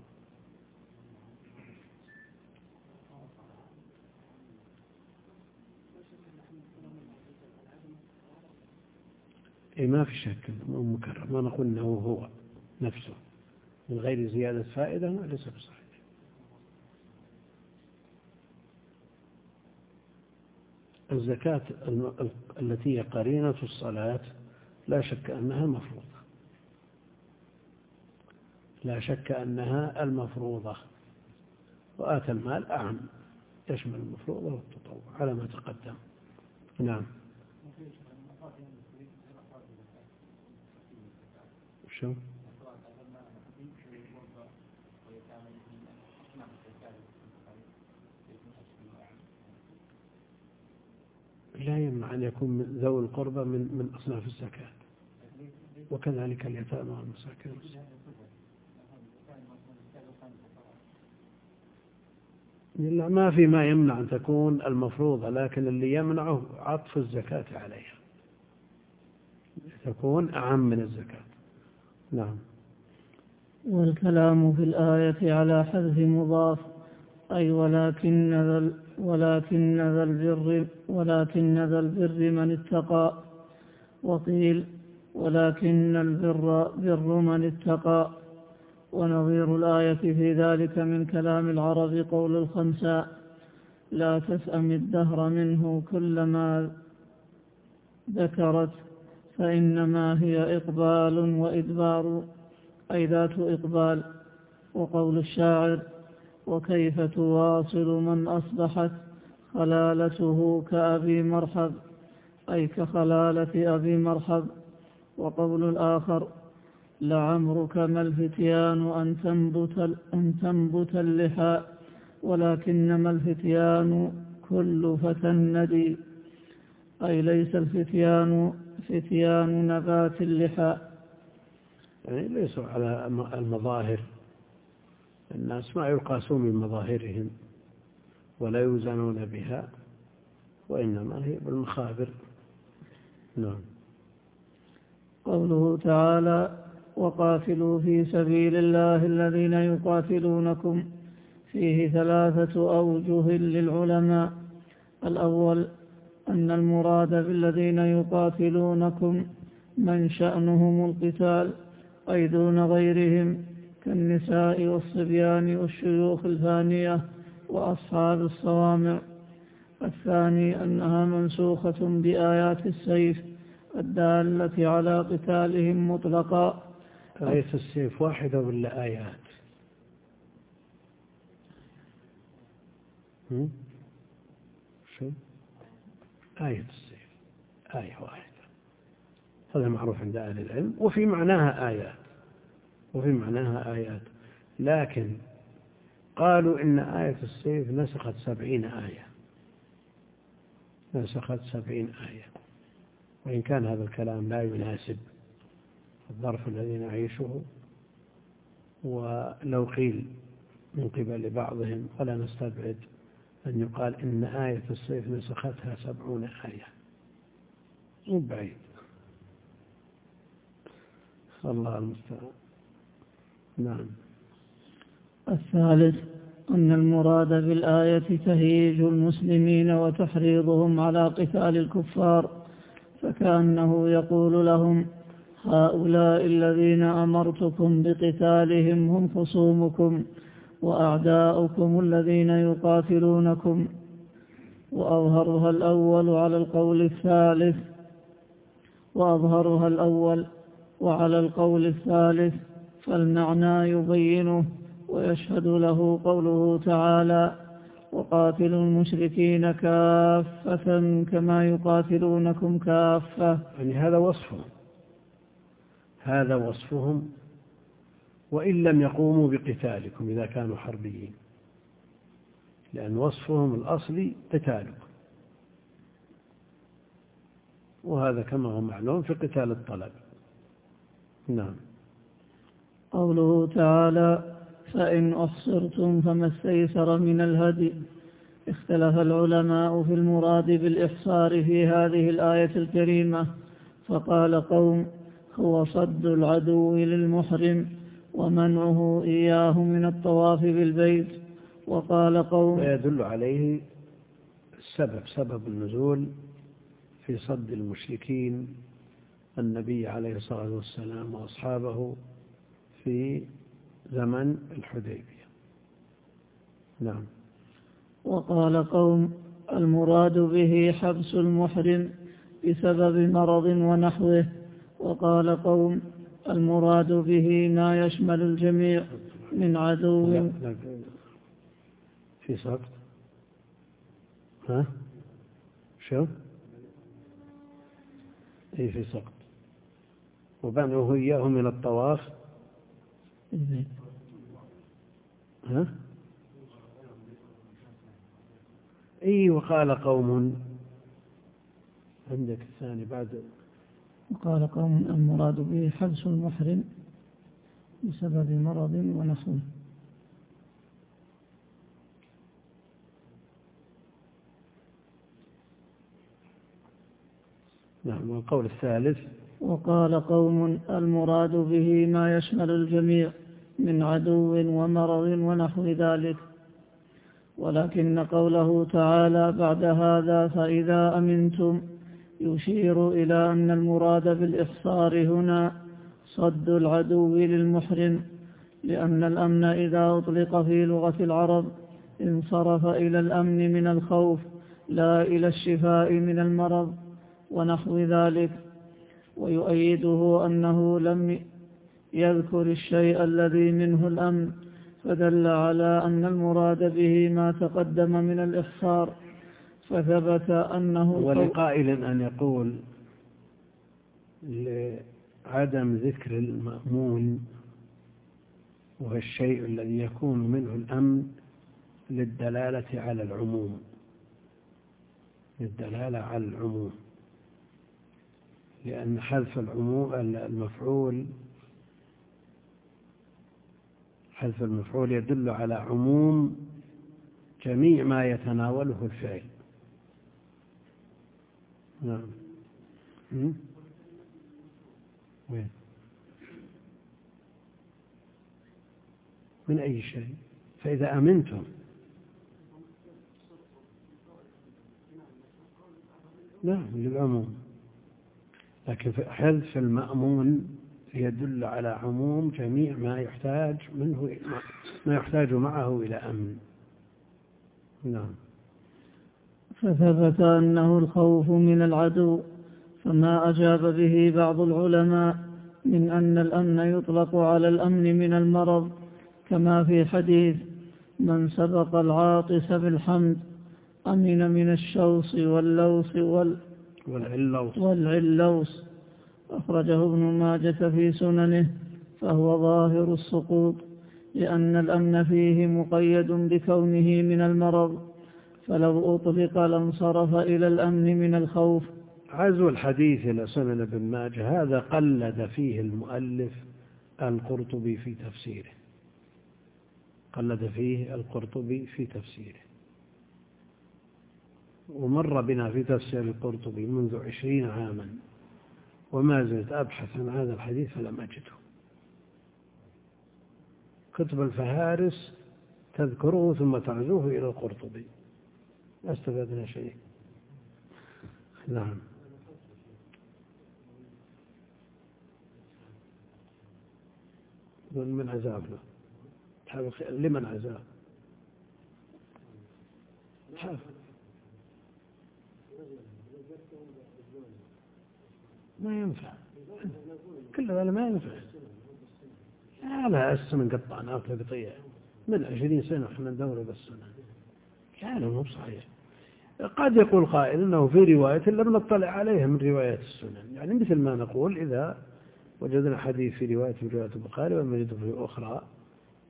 Speaker 1: إيه ما في شك مكرر ما نقول أنه هو نفسه. من غير زيادة فائدة ليس بصحيح. الزكاة التي هي قرينة الصلاة لا شك أنها مفروضة. لا شك أنها المفروضة. وآتى المال أعم. يشمل المفروضة والتطوع على ما تقدم. نعم. شو؟ لا يمنع أن يكون ذوي القربى من من أصناف الزكاة. وكذلك اليتامى والمساكين. لا ما في ما يمنع أن تكون المفروضة لكن اللي يمنعه عطف الزكاة عليها. تكون أعم من الزكاة. نعم.
Speaker 2: والكلام في الآية على حذف مضاف أي ولكن ولكن ذا البر ولكن ذا البر من اتقى. وقيل ولكن البر بر من اتقى. ونظير الآية في ذلك من كلام العرب قول الخنساء لا تسأم الدهر منه كلما ذكرت فإنما هي إقبال وإدبار أي ذات إقبال. وقول الشاعر وكيف تواصل من أصبحت خلالته كأبي مرحب أي كخلالة أبي مرحب؟ وقول الآخر لعمرك ما الفتيان أن تنبت, أن تنبت اللحى ولكنما الفتيان كل فتى ندي أي ليس الفتيان فتيان نبات اللحى
Speaker 1: يعني ليسوا على المظاهر. الناس ما يقاسون من مظاهرهم ولا يوزنون بها وإنما هي بالمخابر. نعم.
Speaker 2: قوله تعالى وقاتلوا في سبيل الله الذين يقاتلونكم فيه ثلاثة أوجه للعلماء. الأول أن المراد بالذين يقاتلونكم من شأنهم القتال أي دون غيرهم كالنساء والصبيان والشيوخ الفانية وأصحاب الصوامع. الثاني أنها منسوخة بآيات السيف الدالة على قتالهم مطلقا.
Speaker 1: آية السيف واحدة ولا آيات؟ شو؟ آية السيف. آية واحدة. هذا معروف عند أهل العلم وفي معناها آيات. وفي معناها آيات. لكن قالوا إن آية السيف نسخت سبعين آية. نسخت سبعين آية. وإن كان هذا الكلام لا يناسب الظرف الذي نعيشه ولو قيل من قبل بعضهم فلا نستبعد أن يقال إن آية السيف نسختها سبعون آية. مو بعيد. الله المستعان. نعم.
Speaker 2: الثالث أن المراد بالآية تهيج المسلمين وتحريضهم على قتال الكفار فكأنه يقول لهم هؤلاء الذين أمرتكم بقتالهم هم خصومكم وأعداؤكم الذين يقاتلونكم. وأظهرها الأول على القول الثالث وأظهرها الأول وعلى القول الثالث فالمعنى يبينه ويشهد له قوله تعالى وقاتلوا المشركين كافة كما يقاتلونكم كافة.
Speaker 1: يعني هذا وصفهم. هذا وصفهم. وإن لم يقوموا بقتالكم إذا كانوا حربيين. لأن وصفهم الأصلي قتالكم. وهذا كما هو معلوم في قتال الطلب. نعم.
Speaker 2: قوله تعالى فإن أحصرتم فما استيسر من الهدي. اختلف العلماء في المراد بالإحصار في هذه الآية الكريمة. فقال قوم هو صد العدو للمحرم ومنعه إياه من الطواف بالبيت. وقال قوم
Speaker 1: ويدل عليه السبب سبب النزول في صد المشركين النبي عليه الصلاة والسلام وأصحابه في زمن الحديبية. نعم.
Speaker 2: وقال قوم المراد به حبس المحرم بسبب مرض ونحوه. وقال قوم المراد به ما يشمل الجميع من عدو. لا لا.
Speaker 1: في سقط. ها؟ شو؟ اي في سقط. وبنعه إياه من الطواف. ها؟ إي وقال قوم. عندك الثاني بعد.
Speaker 2: وقال قوم المراد به حبس المحرم بسبب مرض ونحوه
Speaker 1: نعم والقول الثالث.
Speaker 2: وقال قوم المراد به ما يشمل الجميع. من عدو ومرض ونحو ذلك. ولكن قوله تعالى بعد هذا فإذا أمنتم يشير إلى أن المراد بالإحصار هنا صد العدو للمحرم لأن الأمن إذا أطلق في لغة العرب انصرف إلى الأمن من الخوف لا إلى الشفاء من المرض ونحو ذلك. ويؤيده أنه لم يذكر الشيء الذي منه الأمن فدل على أن المراد به ما تقدم من الإحصار فثبت أنه
Speaker 1: ولقائل أن يقول لعدم ذكر المأمون وهو الشيء الذي يكون منه الأمن للدلالة على العموم. للدلالة على العموم. لأن حذف العموم المفعول حذف المفعول يدل على عموم جميع ما يتناوله الفعل. نعم. وين؟ من أي شيء؟ فإذا أمنتم. نعم للعموم. لكن حذف المأمون يدل على عموم جميع ما يحتاج منه ما يحتاج معه إلى أمن. نعم.
Speaker 2: فثبت أنه الخوف من العدو فما أجاب به بعض العلماء من أن الأمن يطلق على الأمن من المرض كما في حديث من سبق العاطس بالحمد أمن من الشوص واللوث وال
Speaker 1: والعلوس
Speaker 2: والعلوس أخرجه ابن ماجة في سننه فهو ظاهر السقوط لأن الأمن فيه مقيد بكونه من المرض فلو أطلق لانصرف إلى الأمن من الخوف.
Speaker 1: عزو الحديث إلى سنن ابن ماجه هذا قلد فيه المؤلف القرطبي في تفسيره. قلد فيه القرطبي في تفسيره. ومر بنا في تفسير القرطبي منذ عشرين عاما. وما زلت أبحث عن هذا الحديث فلم أجده. كتب الفهارس تذكره ثم تعزوه إلى القرطبي. لا استفدنا شيء. نعم. من عذاب له لمن عذاب ما ينفع. كل هذا ما ينفع. لا السنة قطعناه تقطيع من عشرين سنة إحنا ندور بالسنة كان مو صحيح قد يقول قائل إنه في رواية لم نطلع عليها من روايات السنن. يعني مثل ما نقول إذا وجدنا حديث في رواية من رواية البخاري ونجده في أخرى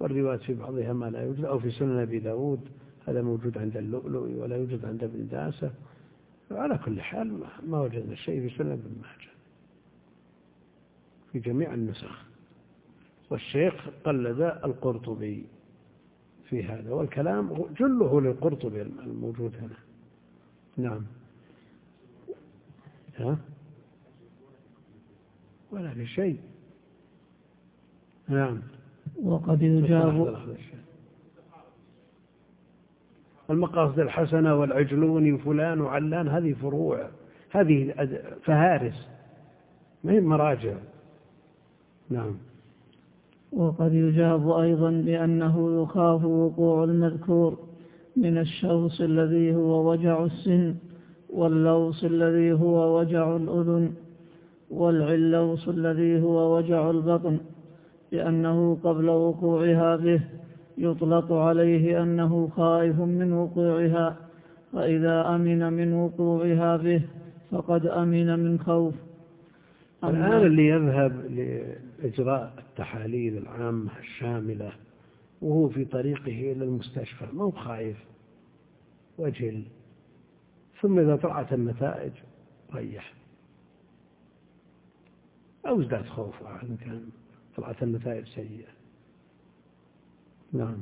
Speaker 1: والرواية في بعضها ما لا يوجد أو في سنن أبي داود هذا موجود عند اللؤلؤي ولا يوجد عند ابن داسة. على كل حال ما وجدنا شيء في سنن ابن ماجه. في جميع النسخ. والشيخ قلد القرطبي في هذا والكلام جله للقرطبي الموجود هنا. نعم. ها؟ ولا في شيء نعم.
Speaker 2: وقد يجاب
Speaker 1: المقاصد الحسنة والعجلون وفلان وعلان هذه فروع هذه فهارس ما هي مراجع. نعم.
Speaker 2: وقد يجاب أيضا بأنه يخاف وقوع المذكور من الشوص الذي هو وجع السن واللوص الذي هو وجع الأذن والعلوص الذي هو وجع البطن لأنه قبل وقوعها به يطلق عليه أنه خائف من وقوعها فإذا أمن من وقوعها به فقد أمن من خوف.
Speaker 1: الآن اللي يذهب لإجراء التحاليل العامة الشاملة وهو في طريقه إلى المستشفى ما هو خايف؟ وجل ثم إذا طلعت النتائج ريح. أو ازداد خوفه إن كان طلعت النتائج سيئة. نعم.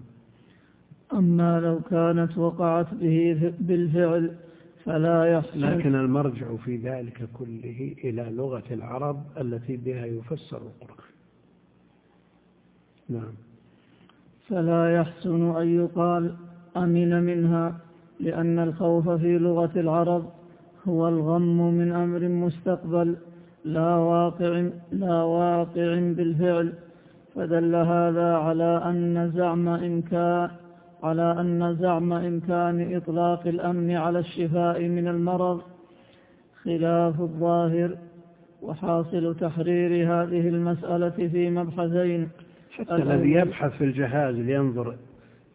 Speaker 2: أما لو كانت وقعت به بالفعل فلا يحصل.
Speaker 1: لكن المرجع في ذلك كله إلى لغة العرب التي بها يفسر القرآن. نعم.
Speaker 2: فلا يحسن أن يقال أمن منها لأن الخوف في لغة العرب هو الغم من أمر مستقبل لا واقع لا واقع بالفعل. فدل هذا على أن زعم إمكان على أن زعم إمكان إطلاق الأمن على الشفاء من المرض. خلاف الظاهر وحاصل تحرير هذه المسألة في مبحثين.
Speaker 1: حتى الذي يبحث في الجهاز لينظر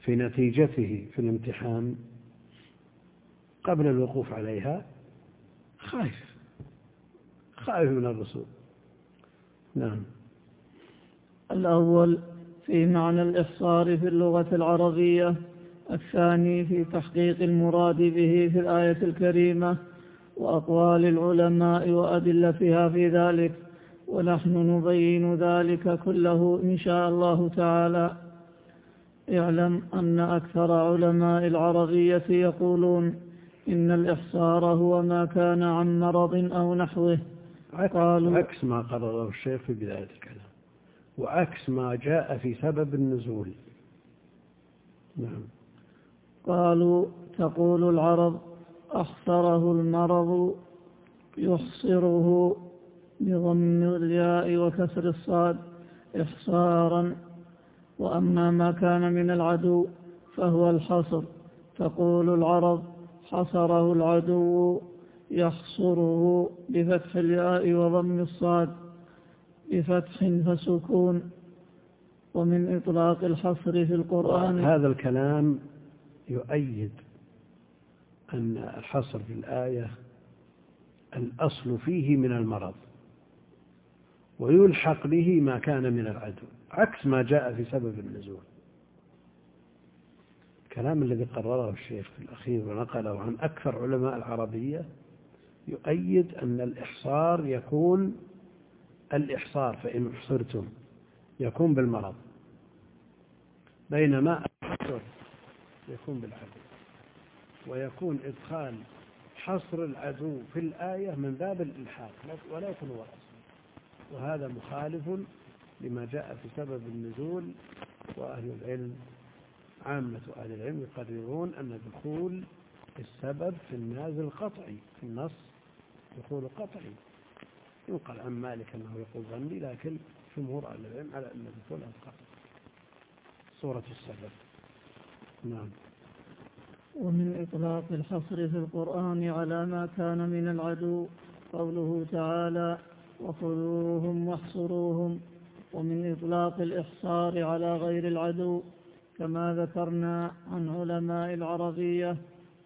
Speaker 1: في نتيجته في الامتحان قبل الوقوف عليها خايف خائف من الرسول نعم.
Speaker 2: الأول في معنى الإحصار في اللغة العربية الثاني في تحقيق المراد به في الآية الكريمة وأقوال العلماء وأدلتها في ذلك. ونحن نبين ذلك كله إن شاء الله تعالى. اعلم أن أكثر علماء العربية يقولون إن الإحصار هو ما كان عن مرض أو نحوه.
Speaker 1: قالوا عكس ما قرره الشيخ في بداية الكلام. وعكس ما جاء في سبب النزول. نعم.
Speaker 2: قالوا تقول العرب أحصره المرض يحصره بضم الياء وكسر الصاد إحصارا وأما ما كان من العدو فهو الحصر. تقول العرب حصره العدو يحصره بفتح الياء وضم الصاد بفتح فسكون. ومن إطلاق الحصر في القرآن
Speaker 1: هذا الكلام يؤيد أن الحصر في الآية الأصل فيه من المرض. ويلحق به ما كان من العدو عكس ما جاء في سبب النزول. الكلام الذي قرره الشيخ في الأخير ونقله عن أكثر علماء العربية يؤيد أن الإحصار يكون الإحصار فإن أحصرتم يكون بالمرض بينما الحصر يكون بالعدو. ويكون إدخال حصر العدو في الآية من باب الإلحاق ولكن هو الأصل وهذا مخالف لما جاء في سبب النزول وأهل العلم عامة أهل العلم يقررون أن دخول السبب في النازل قطعي في النص دخول قطعي. ينقل عن مالك أنه يقول ظني لكن جمهور أهل العلم على أن دخولها قطعي. صورة السبب. نعم.
Speaker 2: ومن إطلاق الحصر في القرآن على ما كان من العدو قوله تعالى وخذوهم واحصروهم ومن إطلاق الإحصار على غير العدو كما ذكرنا عن علماء العربية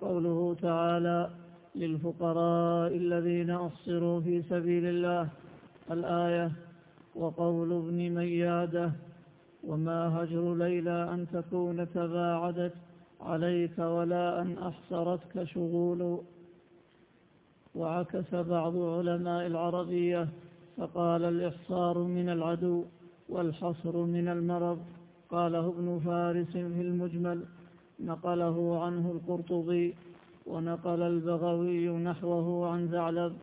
Speaker 2: قوله تعالى للفقراء الذين أحصروا في سبيل الله. الآية وقول ابن ميادة وما هجر ليلى أن تكون تباعدت عليك ولا أن أحصرتك شغول. وعكس بعض علماء العربية فقال الإحصار من العدو والحصر من المرض. قاله ابن فارس في المجمل نقله عنه القرطبي ونقل البغوي نحوه عن ثعلب.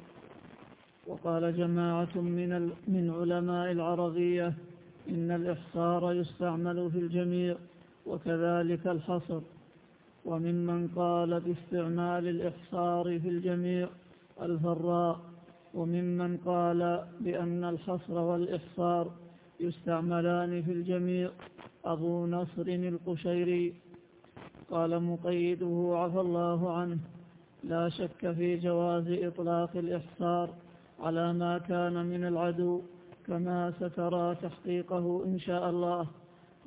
Speaker 2: وقال جماعة من, من علماء العربية إن الإحصار يستعمل في الجميع وكذلك الحصر. وممن قال باستعمال الإحصار في الجميع الفراء. وممن قال بأن الحصر والإحصار يستعملان في الجميع أبو نصر القشيري. قال مقيده عفى الله عنه لا شك في جواز إطلاق الإحصار على ما كان من العدو كما سترى تحقيقه إن شاء الله.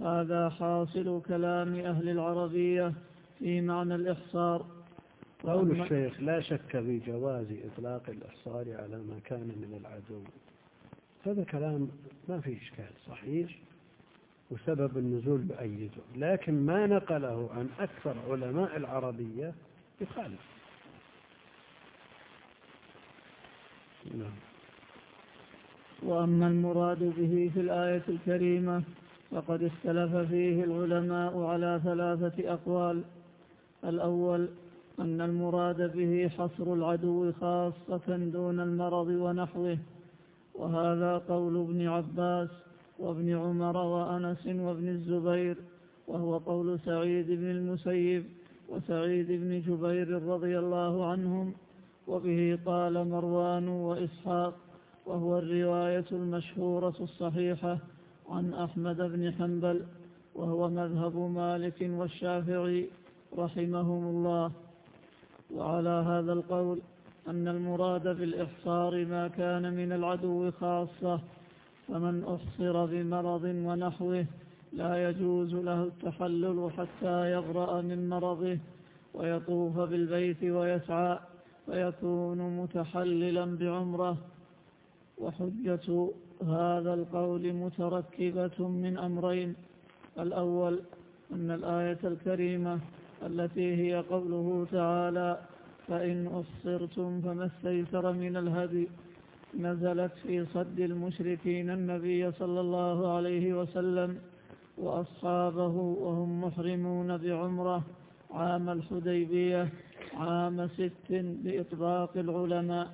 Speaker 2: هذا حاصل كلام أهل العربية في معنى الإحصار.
Speaker 1: قول الشيخ لا شك في جواز إطلاق الإحصار على ما كان من العدو. هذا كلام ما فيه إشكال صحيح وسبب النزول بأيده لكن ما نقله عن أكثر علماء العربية يخالف. نعم.
Speaker 2: وأما المراد به في الآية الكريمة فقد اختلف فيه العلماء على ثلاثة أقوال. الأول أن المراد به حصر العدو خاصة دون المرض ونحوه. وهذا قول ابن عباس وابن عمر وأنس وابن الزبير وهو قول سعيد بن المسيب وسعيد بن جبير رضي الله عنهم. وبه قال مروان وإسحاق وهو الرواية المشهورة الصحيحة عن أحمد بن حنبل وهو مذهب مالك والشافعي رحمهم الله. وعلى هذا القول أن المراد بالإحصار ما كان من العدو خاصة فمن أحصر بمرض ونحوه لا يجوز له التحلل حتى يبرأ من مرضه ويطوف بالبيت ويسعى فيكون متحللا بعمره. وحجة هذا القول متركبة من أمرين الأول أن الآية الكريمة التي هي قوله تعالى فإن أحصرتم فما استيسر من الهدي نزلت في صد المشركين النبي صلى الله عليه وسلم وأصحابه وهم محرمون بعمرة عام الحديبية عام ست بإطلاق العلماء.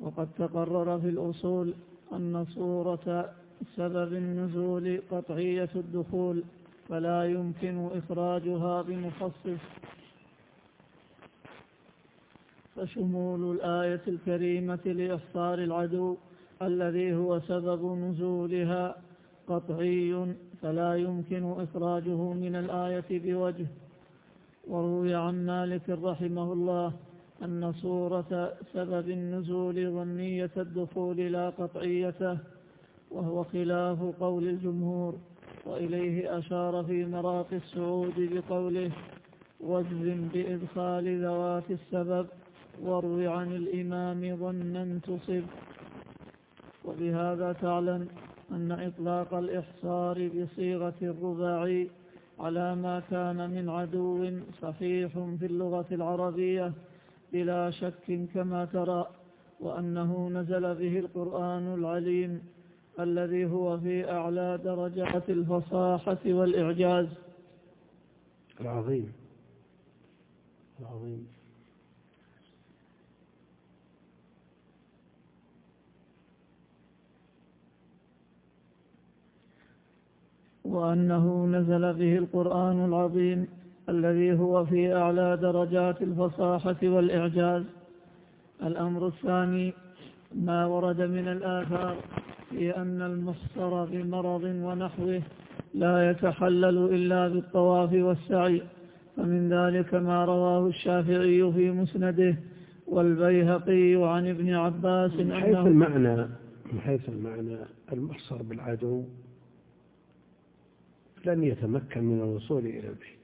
Speaker 2: وقد تقرر في الأصول أن صورة سبب النزول قطعية الدخول فلا يمكن إخراجها بمخصص. فشمول الآية الكريمة لإحصار العدو الذي هو سبب نزولها قطعي فلا يمكن إخراجه من الآية بوجه. وروي عن مالك رحمه الله أن صورة سبب النزول ظنية الدخول لا قطعيته وهو خلاف قول الجمهور. وإليه أشار في مراقي السعود بقوله واجزم بإدخال ذوات السبب واروي عن الإمام ظنا تصب وبهذا تعلم أن إطلاق الإحصار بصيغة الرباعي على ما كان من عدو صحيح في اللغة العربية بلا شك كما ترى وأنه نزل به القرآن العليم الذي هو في أعلى درجات الفصاحة والإعجاز.
Speaker 1: العظيم. العظيم.
Speaker 2: وأنه نزل به القرآن العظيم الذي هو في أعلى درجات الفصاحة والإعجاز. الأمر الثاني ما ورد من الآثار في أن المحصر بمرض ونحوه لا يتحلل إلا بالطواف والسعي فمن ذلك ما رواه الشافعي في مسنده والبيهقي عن ابن عباس
Speaker 1: من حيث المعنى من حيث المعنى المحصر بالعدو لن يتمكن من الوصول إلى البيت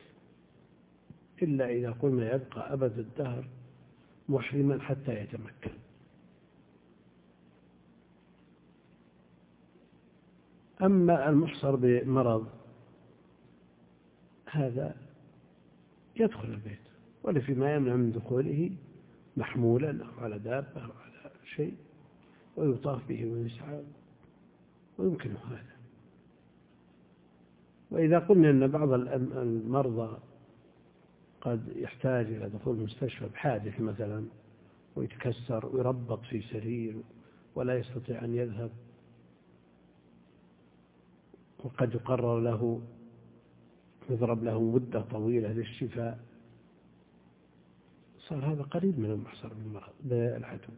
Speaker 1: إلا إذا قلنا يبقى أبد الدهر محرما حتى يتمكن. أما المحصر بمرض هذا يدخل البيت ولا فيما يمنع من دخوله محمولا أو على دابة أو على شيء ويطاف به ويسعى ويمكنه هذا. وإذا قلنا أن بعض المرضى قد يحتاج إلى دخول المستشفى بحادث مثلا ويتكسر ويربط في سرير ولا يستطيع أن يذهب وقد يقرر له يضرب له مدة طويلة للشفاء. صار هذا قريب من المحصر بالمرض بالعدو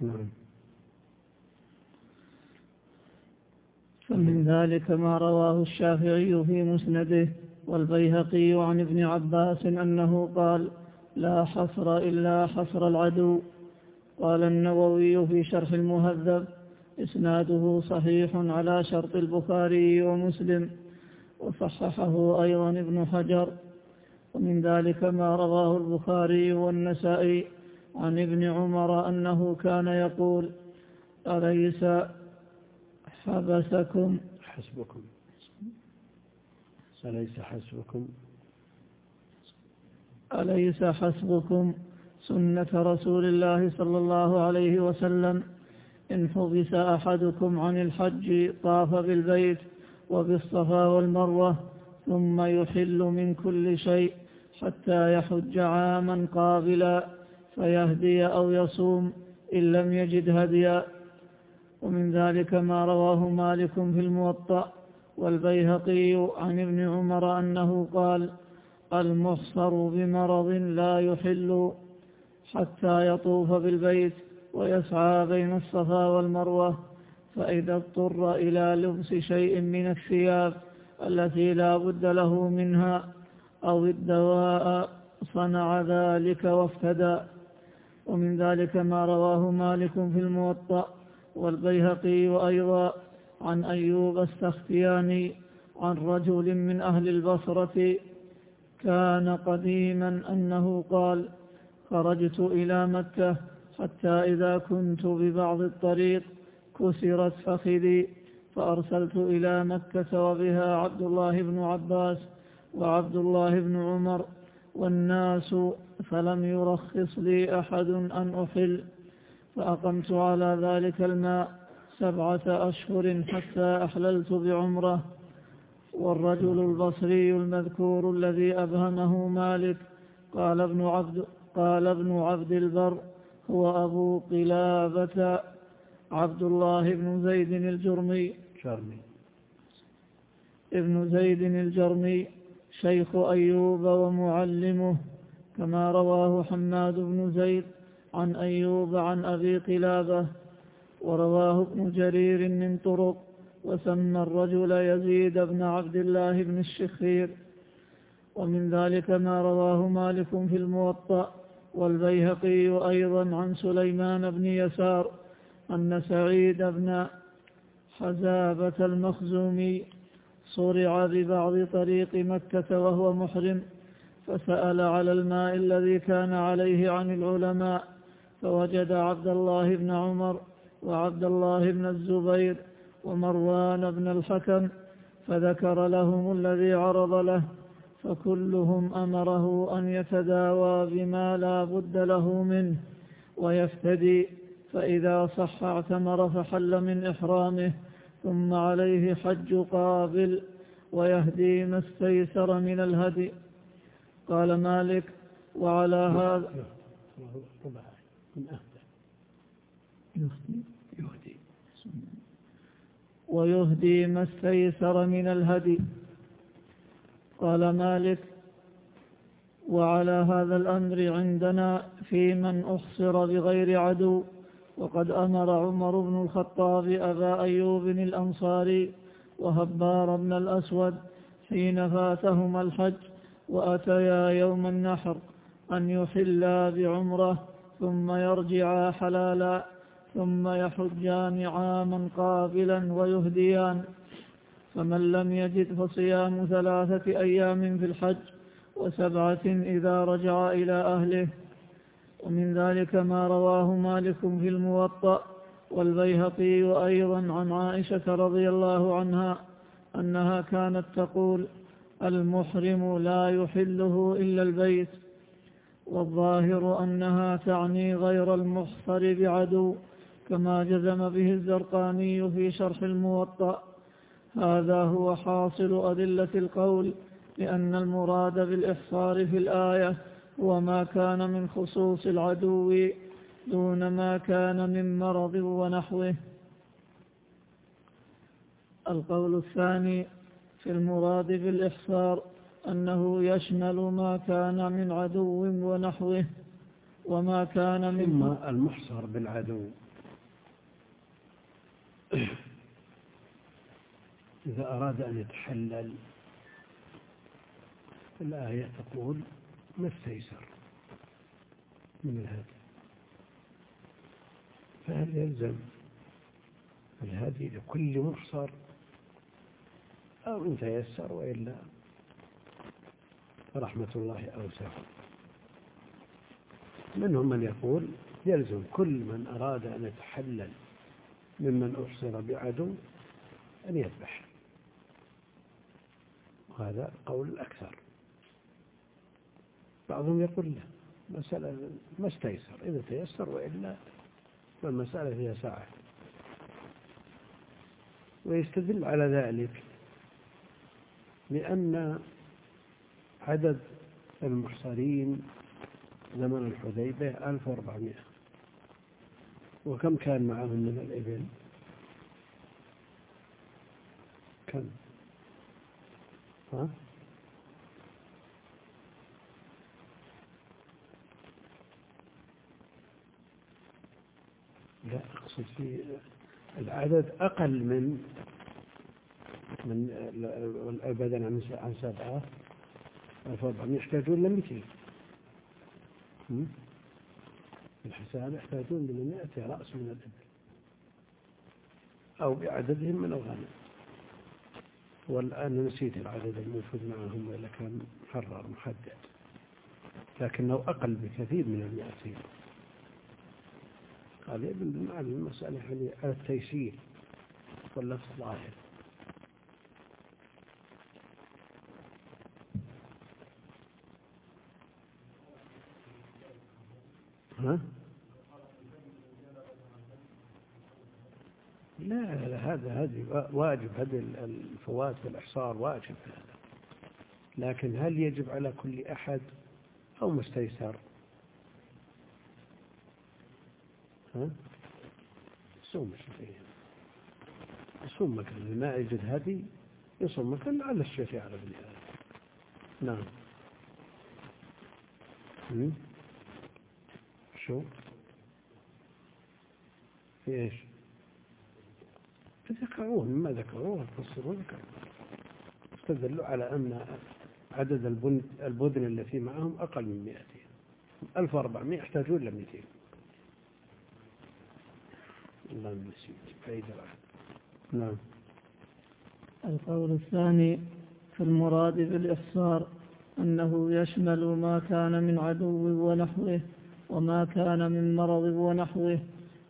Speaker 1: نعم.
Speaker 2: فمن ذلك ما رواه الشافعي في مسنده والبيهقي عن ابن عباس أنه قال لا حصر إلا حصر العدو قال النووي في شرح المهذب إسناده صحيح على شرط البخاري ومسلم وصححه أيضا ابن حجر. ومن ذلك ما رواه البخاري والنسائي عن ابن عمر أنه كان يقول أليس حبسكم؟
Speaker 1: حسبكم. أليس حسبكم؟
Speaker 2: أليس حسبكم سنة رسول الله صلى الله عليه وسلم؟ إن حبس أحدكم عن الحج طاف بالبيت وبالصفا والمروة ثم يحل من كل شيء حتى يحج عاما قابلا فيهدي أو يصوم إن لم يجد هديا. ومن ذلك ما رواه مالك في الموطأ والبيهقي عن ابن عمر أنه قال المحصر بمرض لا يحل حتى يطوف بالبيت ويسعى بين الصفا والمروة فإذا اضطر إلى لبس شيء من الثياب التي لا بد له منها أو الدواء صنع ذلك وافتدى. ومن ذلك ما رواه مالك في الموطأ والبيهقي وأيضا عن أيوب السختياني عن رجل من أهل البصرة كان قديما أنه قال خرجت إلى مكة حتى إذا كنت ببعض الطريق كسرت فخذي فأرسلت إلى مكة وبها عبد الله بن عباس وعبد الله بن عمر والناس فلم يرخص لي أحد أن أحل. فأقمت على ذلك الماء سبعة أشهر حتى أحللت بعمرة. والرجل البصري المذكور الذي أبهمه مالك قال ابن عبد قال ابن عبد البر هو أبو قلابة عبد الله بن زيد الجرمي.
Speaker 1: جرمي.
Speaker 2: ابن زيد الجرمي شيخ أيوب ومعلمه كما رواه حماد بن زيد عن أيوب عن أبي قلابة ورواه ابن جرير من طرق وسمى الرجل يزيد بن عبد الله بن الشخير. ومن ذلك ما رواه مالك في الموطأ. والبيهقي أيضا عن سليمان بن يسار أن سعيد بن حزابة المخزومي صرع ببعض طريق مكة وهو محرم فسأل على الماء الذي كان عليه عن العلماء فوجد عبد الله بن عمر وعبد الله بن الزبير ومروان بن الحكم فذكر لهم الذي عرض له. فكلهم أمره أن يتداوى بما لا بد له منه ويفتدي فإذا صح اعتمر فحل من إحرامه ثم عليه حج قابل ويهدي ما استيسر من الهدي. قال مالك وعلى هذا
Speaker 1: يهدي.
Speaker 2: ويهدي ما استيسر من الهدي. قال مالك وعلى هذا الأمر عندنا في من أحصر بغير عدو. وقد أمر عمر بن الخطاب أبا أيوب الأنصاري وهبار بن الأسود حين فاتهما الحج وأتيا يوم النحر أن يحلا بعمرة ثم يرجعا حلالا ثم يحجان عاما قابلا ويهديان. فمن لم يجد فصيام ثلاثة أيام في الحج وسبعة إذا رجع إلى أهله. ومن ذلك ما رواه مالك في الموطأ والبيهقي أيضا عن عائشة رضي الله عنها أنها كانت تقول المحرم لا يحله إلا البيت. والظاهر أنها تعني غير المحصر بعدو كما جزم به الزرقاني في شرح الموطأ. هذا هو حاصل أدلة القول لأن المراد بالإحصار في الآية هو ما كان من خصوص العدو دون ما كان من مرض ونحوه. القول الثاني في المراد بالإحصار أنه يشمل ما كان من عدو ونحوه وما كان من
Speaker 1: المحصر بالعدو. إذا أراد أن يتحلل الآية تقول ما استيسر من الهدي؟ فهل يلزم الهدي لكل محصر أو إن تيسر وإلا رحمة الله أوسع؟ منهم من يقول يلزم كل من أراد أن يتحلل ممن أحصر بعدو أن يذبح. وهذا قول الأكثر. بعضهم يقول لا مسألة ما استيسر إذا تيسر وإلا فالمسألة فيها ساعة. ويستدل على ذلك لأن عدد المحصرين زمن الحديبة 1400 وكم كان معهم من الإبل؟ كم؟ ها؟ لا أقصد في العدد أقل من من البدن عن سبعة 1400 يحتاجون ل 200 الحساب يحتاجون ل 100 رأس من الإبل أو بعددهم من الغنم. والآن نسيت العدد الموجود معهم وإلا كان محرر محدد. لكنه أقل بكثير من المئتين. قال ابن المعلم المسألة على التيسير واللفظ ظاهر. ها؟ لا هذا هذه واجب هذه الفوات والإحصار واجب هذا. لكن هل يجب على كل أحد أو مستيسر؟ ها؟ يصوم الشافعي يصوم مكان. ما يجد هدي يصوم مكان على على ابن هذا. نعم. شو؟ في إيش؟ ذكروه مما ذكروه فسروا ذكروه استدلوا على أن عدد البدن التي معهم أقل من 200 1400 يحتاجون ل 200 الله نسيت فإذا نعم.
Speaker 2: القول الثاني في المراد بالإحصار أنه يشمل ما كان من عدو ونحوه وما كان من مرض ونحوه.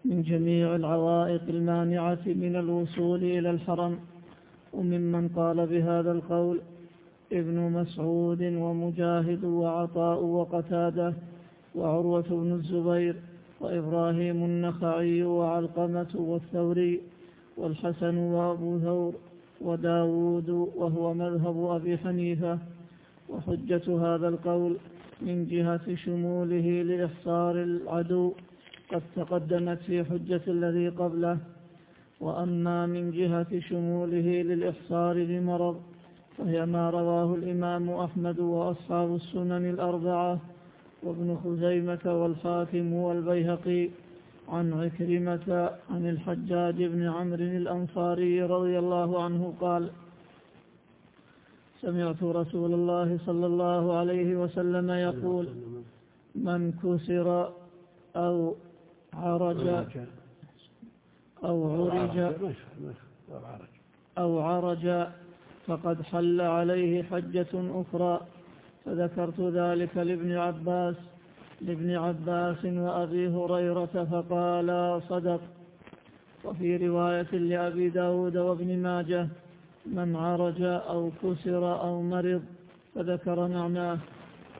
Speaker 2: من جميع العوائق المانعة من الوصول إلى الحرم وممن قال بهذا القول ابن مسعود ومجاهد وعطاء وقتادة وعروة بن الزبير وإبراهيم النخعي وعلقمة والثوري والحسن وأبو ثور وداود وهو مذهب أبي حنيفة. وحجة هذا القول من جهة شموله لإحصار العدو. قد تقدمت في حجة الذي قبله وأما من جهة شموله للإحصار بمرض فهي ما رواه الإمام أحمد وأصحاب السنن الأربعة وابن خزيمة والحاكم والبيهقي عن عكرمة عن الحجاج بن عمرو الأنصاري رضي الله عنه قال سمعت رسول الله صلى الله عليه وسلم يقول من كسر أو عرج. أو عرج. أو عرج. فقد حل عليه حجة أخرى. فذكرت ذلك لابن عباس. لابن عباس وأبي هريرة فقالا صدق. وفي رواية لأبي داود وابن ماجه من عرج أو كسر أو مرض فذكر معناه.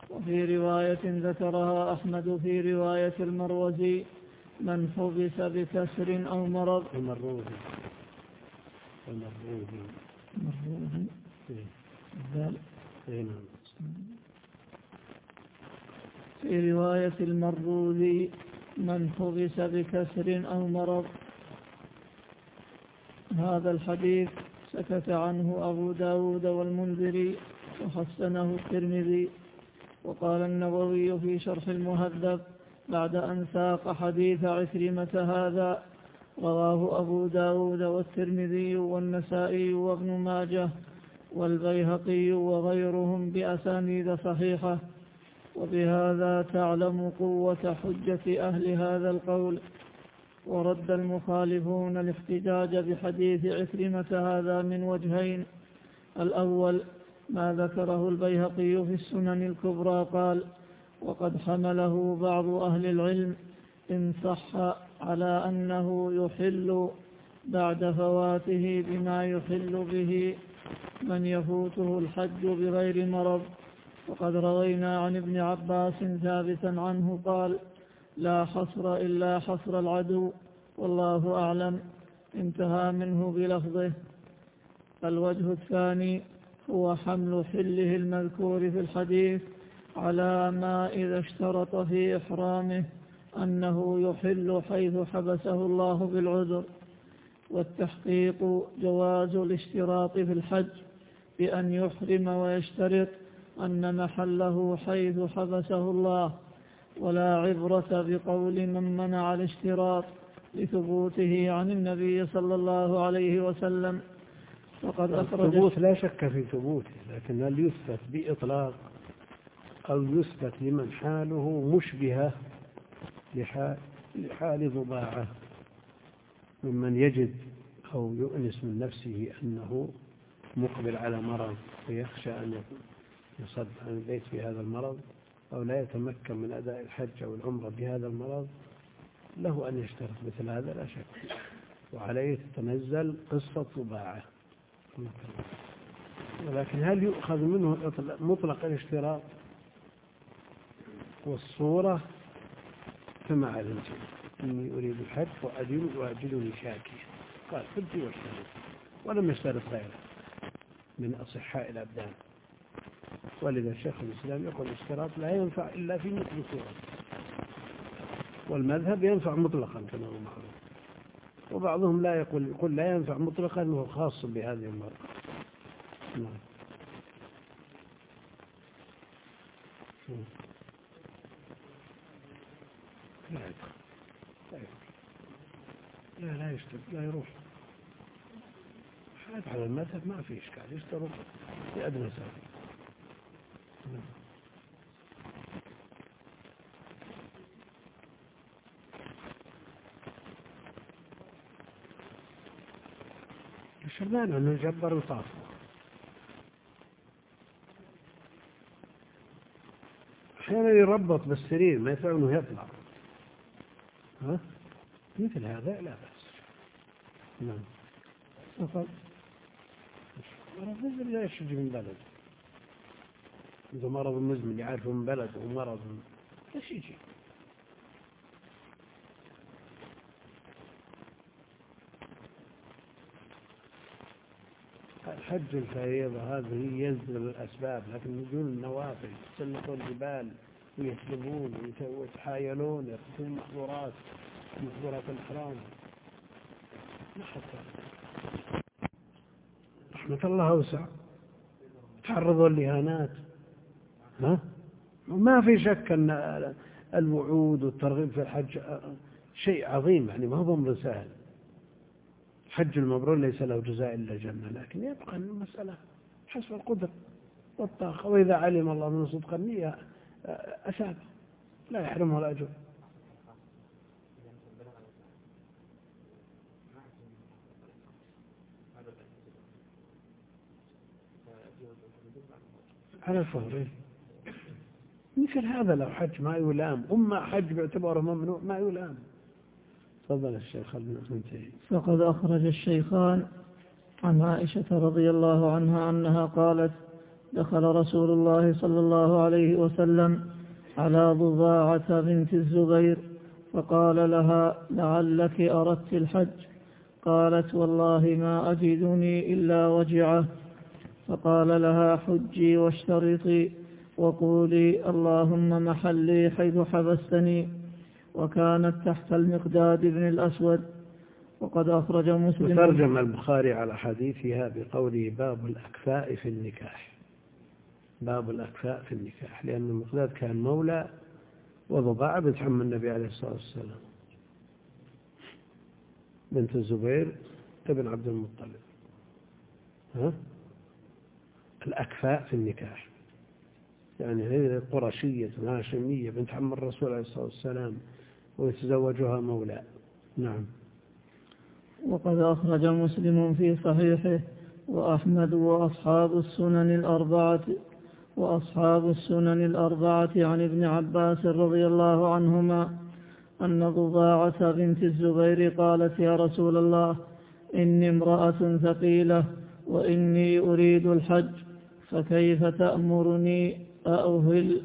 Speaker 2: وفي رواية ذكرها أحمد في رواية المروزي من حبس بكسر أو مرض.
Speaker 1: المروه المروه
Speaker 2: مروه.
Speaker 1: نعم.
Speaker 2: في رواية المروذي من حبس بكسر أو مرض. هذا الحديث سكت عنه أبو داود والمنذري وحسنه الترمذي. وقال النووي في شرح المهذب بعد أن ساق حديث عكرمة هذا رواه أبو داود والترمذي والنسائي وابن ماجه والبيهقي وغيرهم بأسانيد صحيحة. وبهذا تعلم قوة حجة أهل هذا القول. ورد المخالفون الاحتجاج بحديث عكرمة هذا من وجهين. الأول ما ذكره البيهقي في السنن الكبرى قال وقد حمله بعض أهل العلم إن صح على أنه يحل بعد فواته بما يحل به من يفوته الحج بغير مرض. وقد روينا عن ابن عباس ثابتا عنه قال لا حصر إلا حصر العدو والله أعلم. انتهى منه بلفظه. الوجه الثاني هو حمل حله المذكور في الحديث على ما إذا اشترط في إحرامه أنه يحل حيث حبسه الله بالعذر والتحقيق جواز الاشتراط في الحج بأن يحرم ويشترط أن محله حيث حبسه الله ولا عبرة بقول من منع الاشتراط لثبوته عن النبي صلى الله عليه وسلم.
Speaker 1: فقد أخرج الثبوت لا شك في ثبوته لكن هل يثبت بإطلاق؟ أو يثبت لمن حاله مشبهة لحال ضباعة ممن يجد أو يؤنس من نفسه أنه مقبل على مرض ويخشى أن يصد عن البيت بهذا المرض أو لا يتمكن من أداء الحج أو العمرة بهذا المرض له أن يشترط مثل هذا لا شك. وعليه تتنزل قصة طباعة ولكن هل يؤخذ منه مطلق الاشتراط؟ والصورة كما علمت. إني أريد الحج وأجل وأجلني شاكيا قال حجي واشترط ولم يشترط غيره من أصحاء الأبدان. ولذا الشيخ الإسلام يقول الاشتراط لا ينفع إلا في مثل صورة والمذهب ينفع مطلقا كما هو معروف. وبعضهم لا يقول يقول لا ينفع مطلقا وهو خاص بهذه المرة نعم لا يدخل لا يدخل لا لا يروح. حاد على المذهب ما في إشكال يشترط في أدنى سبيل الشرمان أنه يجبر وطاف أحيانا يربط بالسرير ما يفعل أنه يطلع. ها؟ مثل هذا لا بأس. نعم. فقط مرض لا يشج من بلد إذا مرض مزمن يعرفه من بلد ومرض إيش يجي؟ الحج الفريضة هذه ينزل الأسباب لكن نزول النوافل يسلقوا الجبال ويسلبون ويتحايلون يقتلون محظورات الإحرام ما حتى رحمة الله أوسع. تعرضوا لإهانات ها؟ ما في شك أن الوعود والترغيب في الحج شيء عظيم يعني ما هو أمر سهل. الحج المبرور ليس له جزاء إلا الجنة لكن يبقى المسألة حسب القدرة والطاقة. وإذا علم الله من صدق النية أساب لا يحرمه الأجر. على الفور مثل هذا لو حج ما يلام. أما حج باعتباره ممنوع ما يلام. تفضل الشيخ ننتهي.
Speaker 2: فقد أخرج الشيخان عن عائشة رضي الله عنها أنها قالت دخل رسول الله صلى الله عليه وسلم على ضباعة بنت الزبير فقال لها لعلك أردت الحج؟ قالت والله ما أجدني إلا وجعه. فقال لها حجي واشترطي وقولي اللهم محلي حيث حبستني وكانت تحت المقداد بن الأسود. وقد أخرج مسلم.
Speaker 1: ترجم البخاري على حديثها بقوله باب الأكفاء في النكاح. باب الأكفاء في النكاح لأن المقداد كان مولى وضباع بنت عم النبي عليه الصلاة والسلام. بنت الزبير ابن عبد المطلب. ها؟ الأكفاء في النكاح. يعني هي قرشية هاشمية بنت عم الرسول عليه الصلاة والسلام ويتزوجها مولى نعم.
Speaker 2: وقد أخرج مسلم في صحيحه وأحمد وأصحاب السنن الأربعة وأصحاب السنن الأربعة عن ابن عباس رضي الله عنهما أن ضباعة بنت الزبير قالت يا رسول الله إني امرأة ثقيلة وإني أريد الحج. فكيف تأمرني؟ أأهل.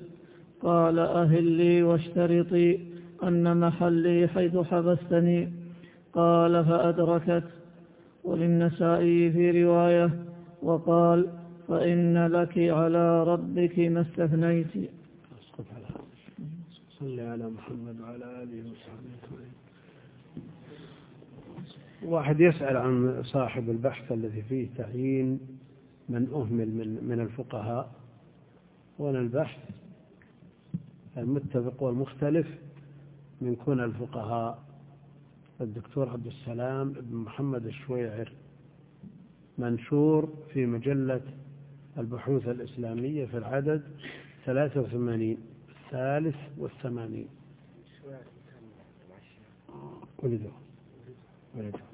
Speaker 2: قال أهل لي واشترطي أن محلي حيث حبستني. قال فأدركت. وللنسائي في رواية. وقال فإن لك على ربك ما استثنيت.
Speaker 1: اسقط على صل على محمد وعلى آله وصحبه واحد يسأل عن صاحب البحث الذي فيه تعيين. من أهمل من من الفقهاء وأنا البحث المتفق والمختلف من كون الفقهاء الدكتور عبد السلام بن محمد الشويعر منشور في مجلة البحوث الإسلامية في العدد 83 الثالث والثمانين. ولده. ولده.